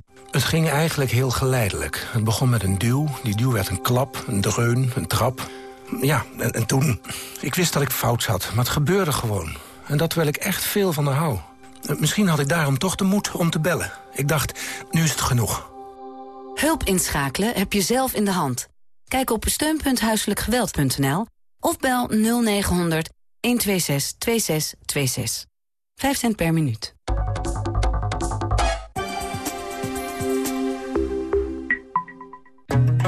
Het ging eigenlijk heel geleidelijk. Het begon met een duw, die duw werd een klap, een dreun, een trap. Ja, en, en toen... Ik wist dat ik fout zat, maar het gebeurde gewoon. En dat terwijl ik echt veel van haar hou. Eh, Misschien had ik daarom toch de moed om te bellen. Ik dacht, nu is het genoeg. Hulp inschakelen heb je zelf in de hand. Kijk op steun.huiselijkgeweld.nl of bel 0900 126 2626. 5 cent per minuut.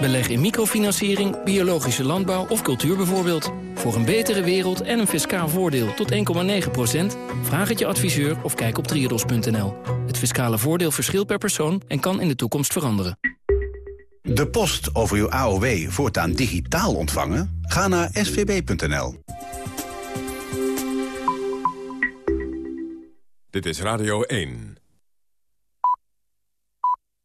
Beleg in microfinanciering, biologische landbouw of cultuur bijvoorbeeld. Voor een betere wereld en een fiscaal voordeel tot 1,9% Vraag het je adviseur of kijk op triodos.nl. Het fiscale voordeel verschilt per persoon en kan in de toekomst veranderen. De post over uw AOW voortaan digitaal ontvangen? Ga naar svb.nl. Dit is Radio 1.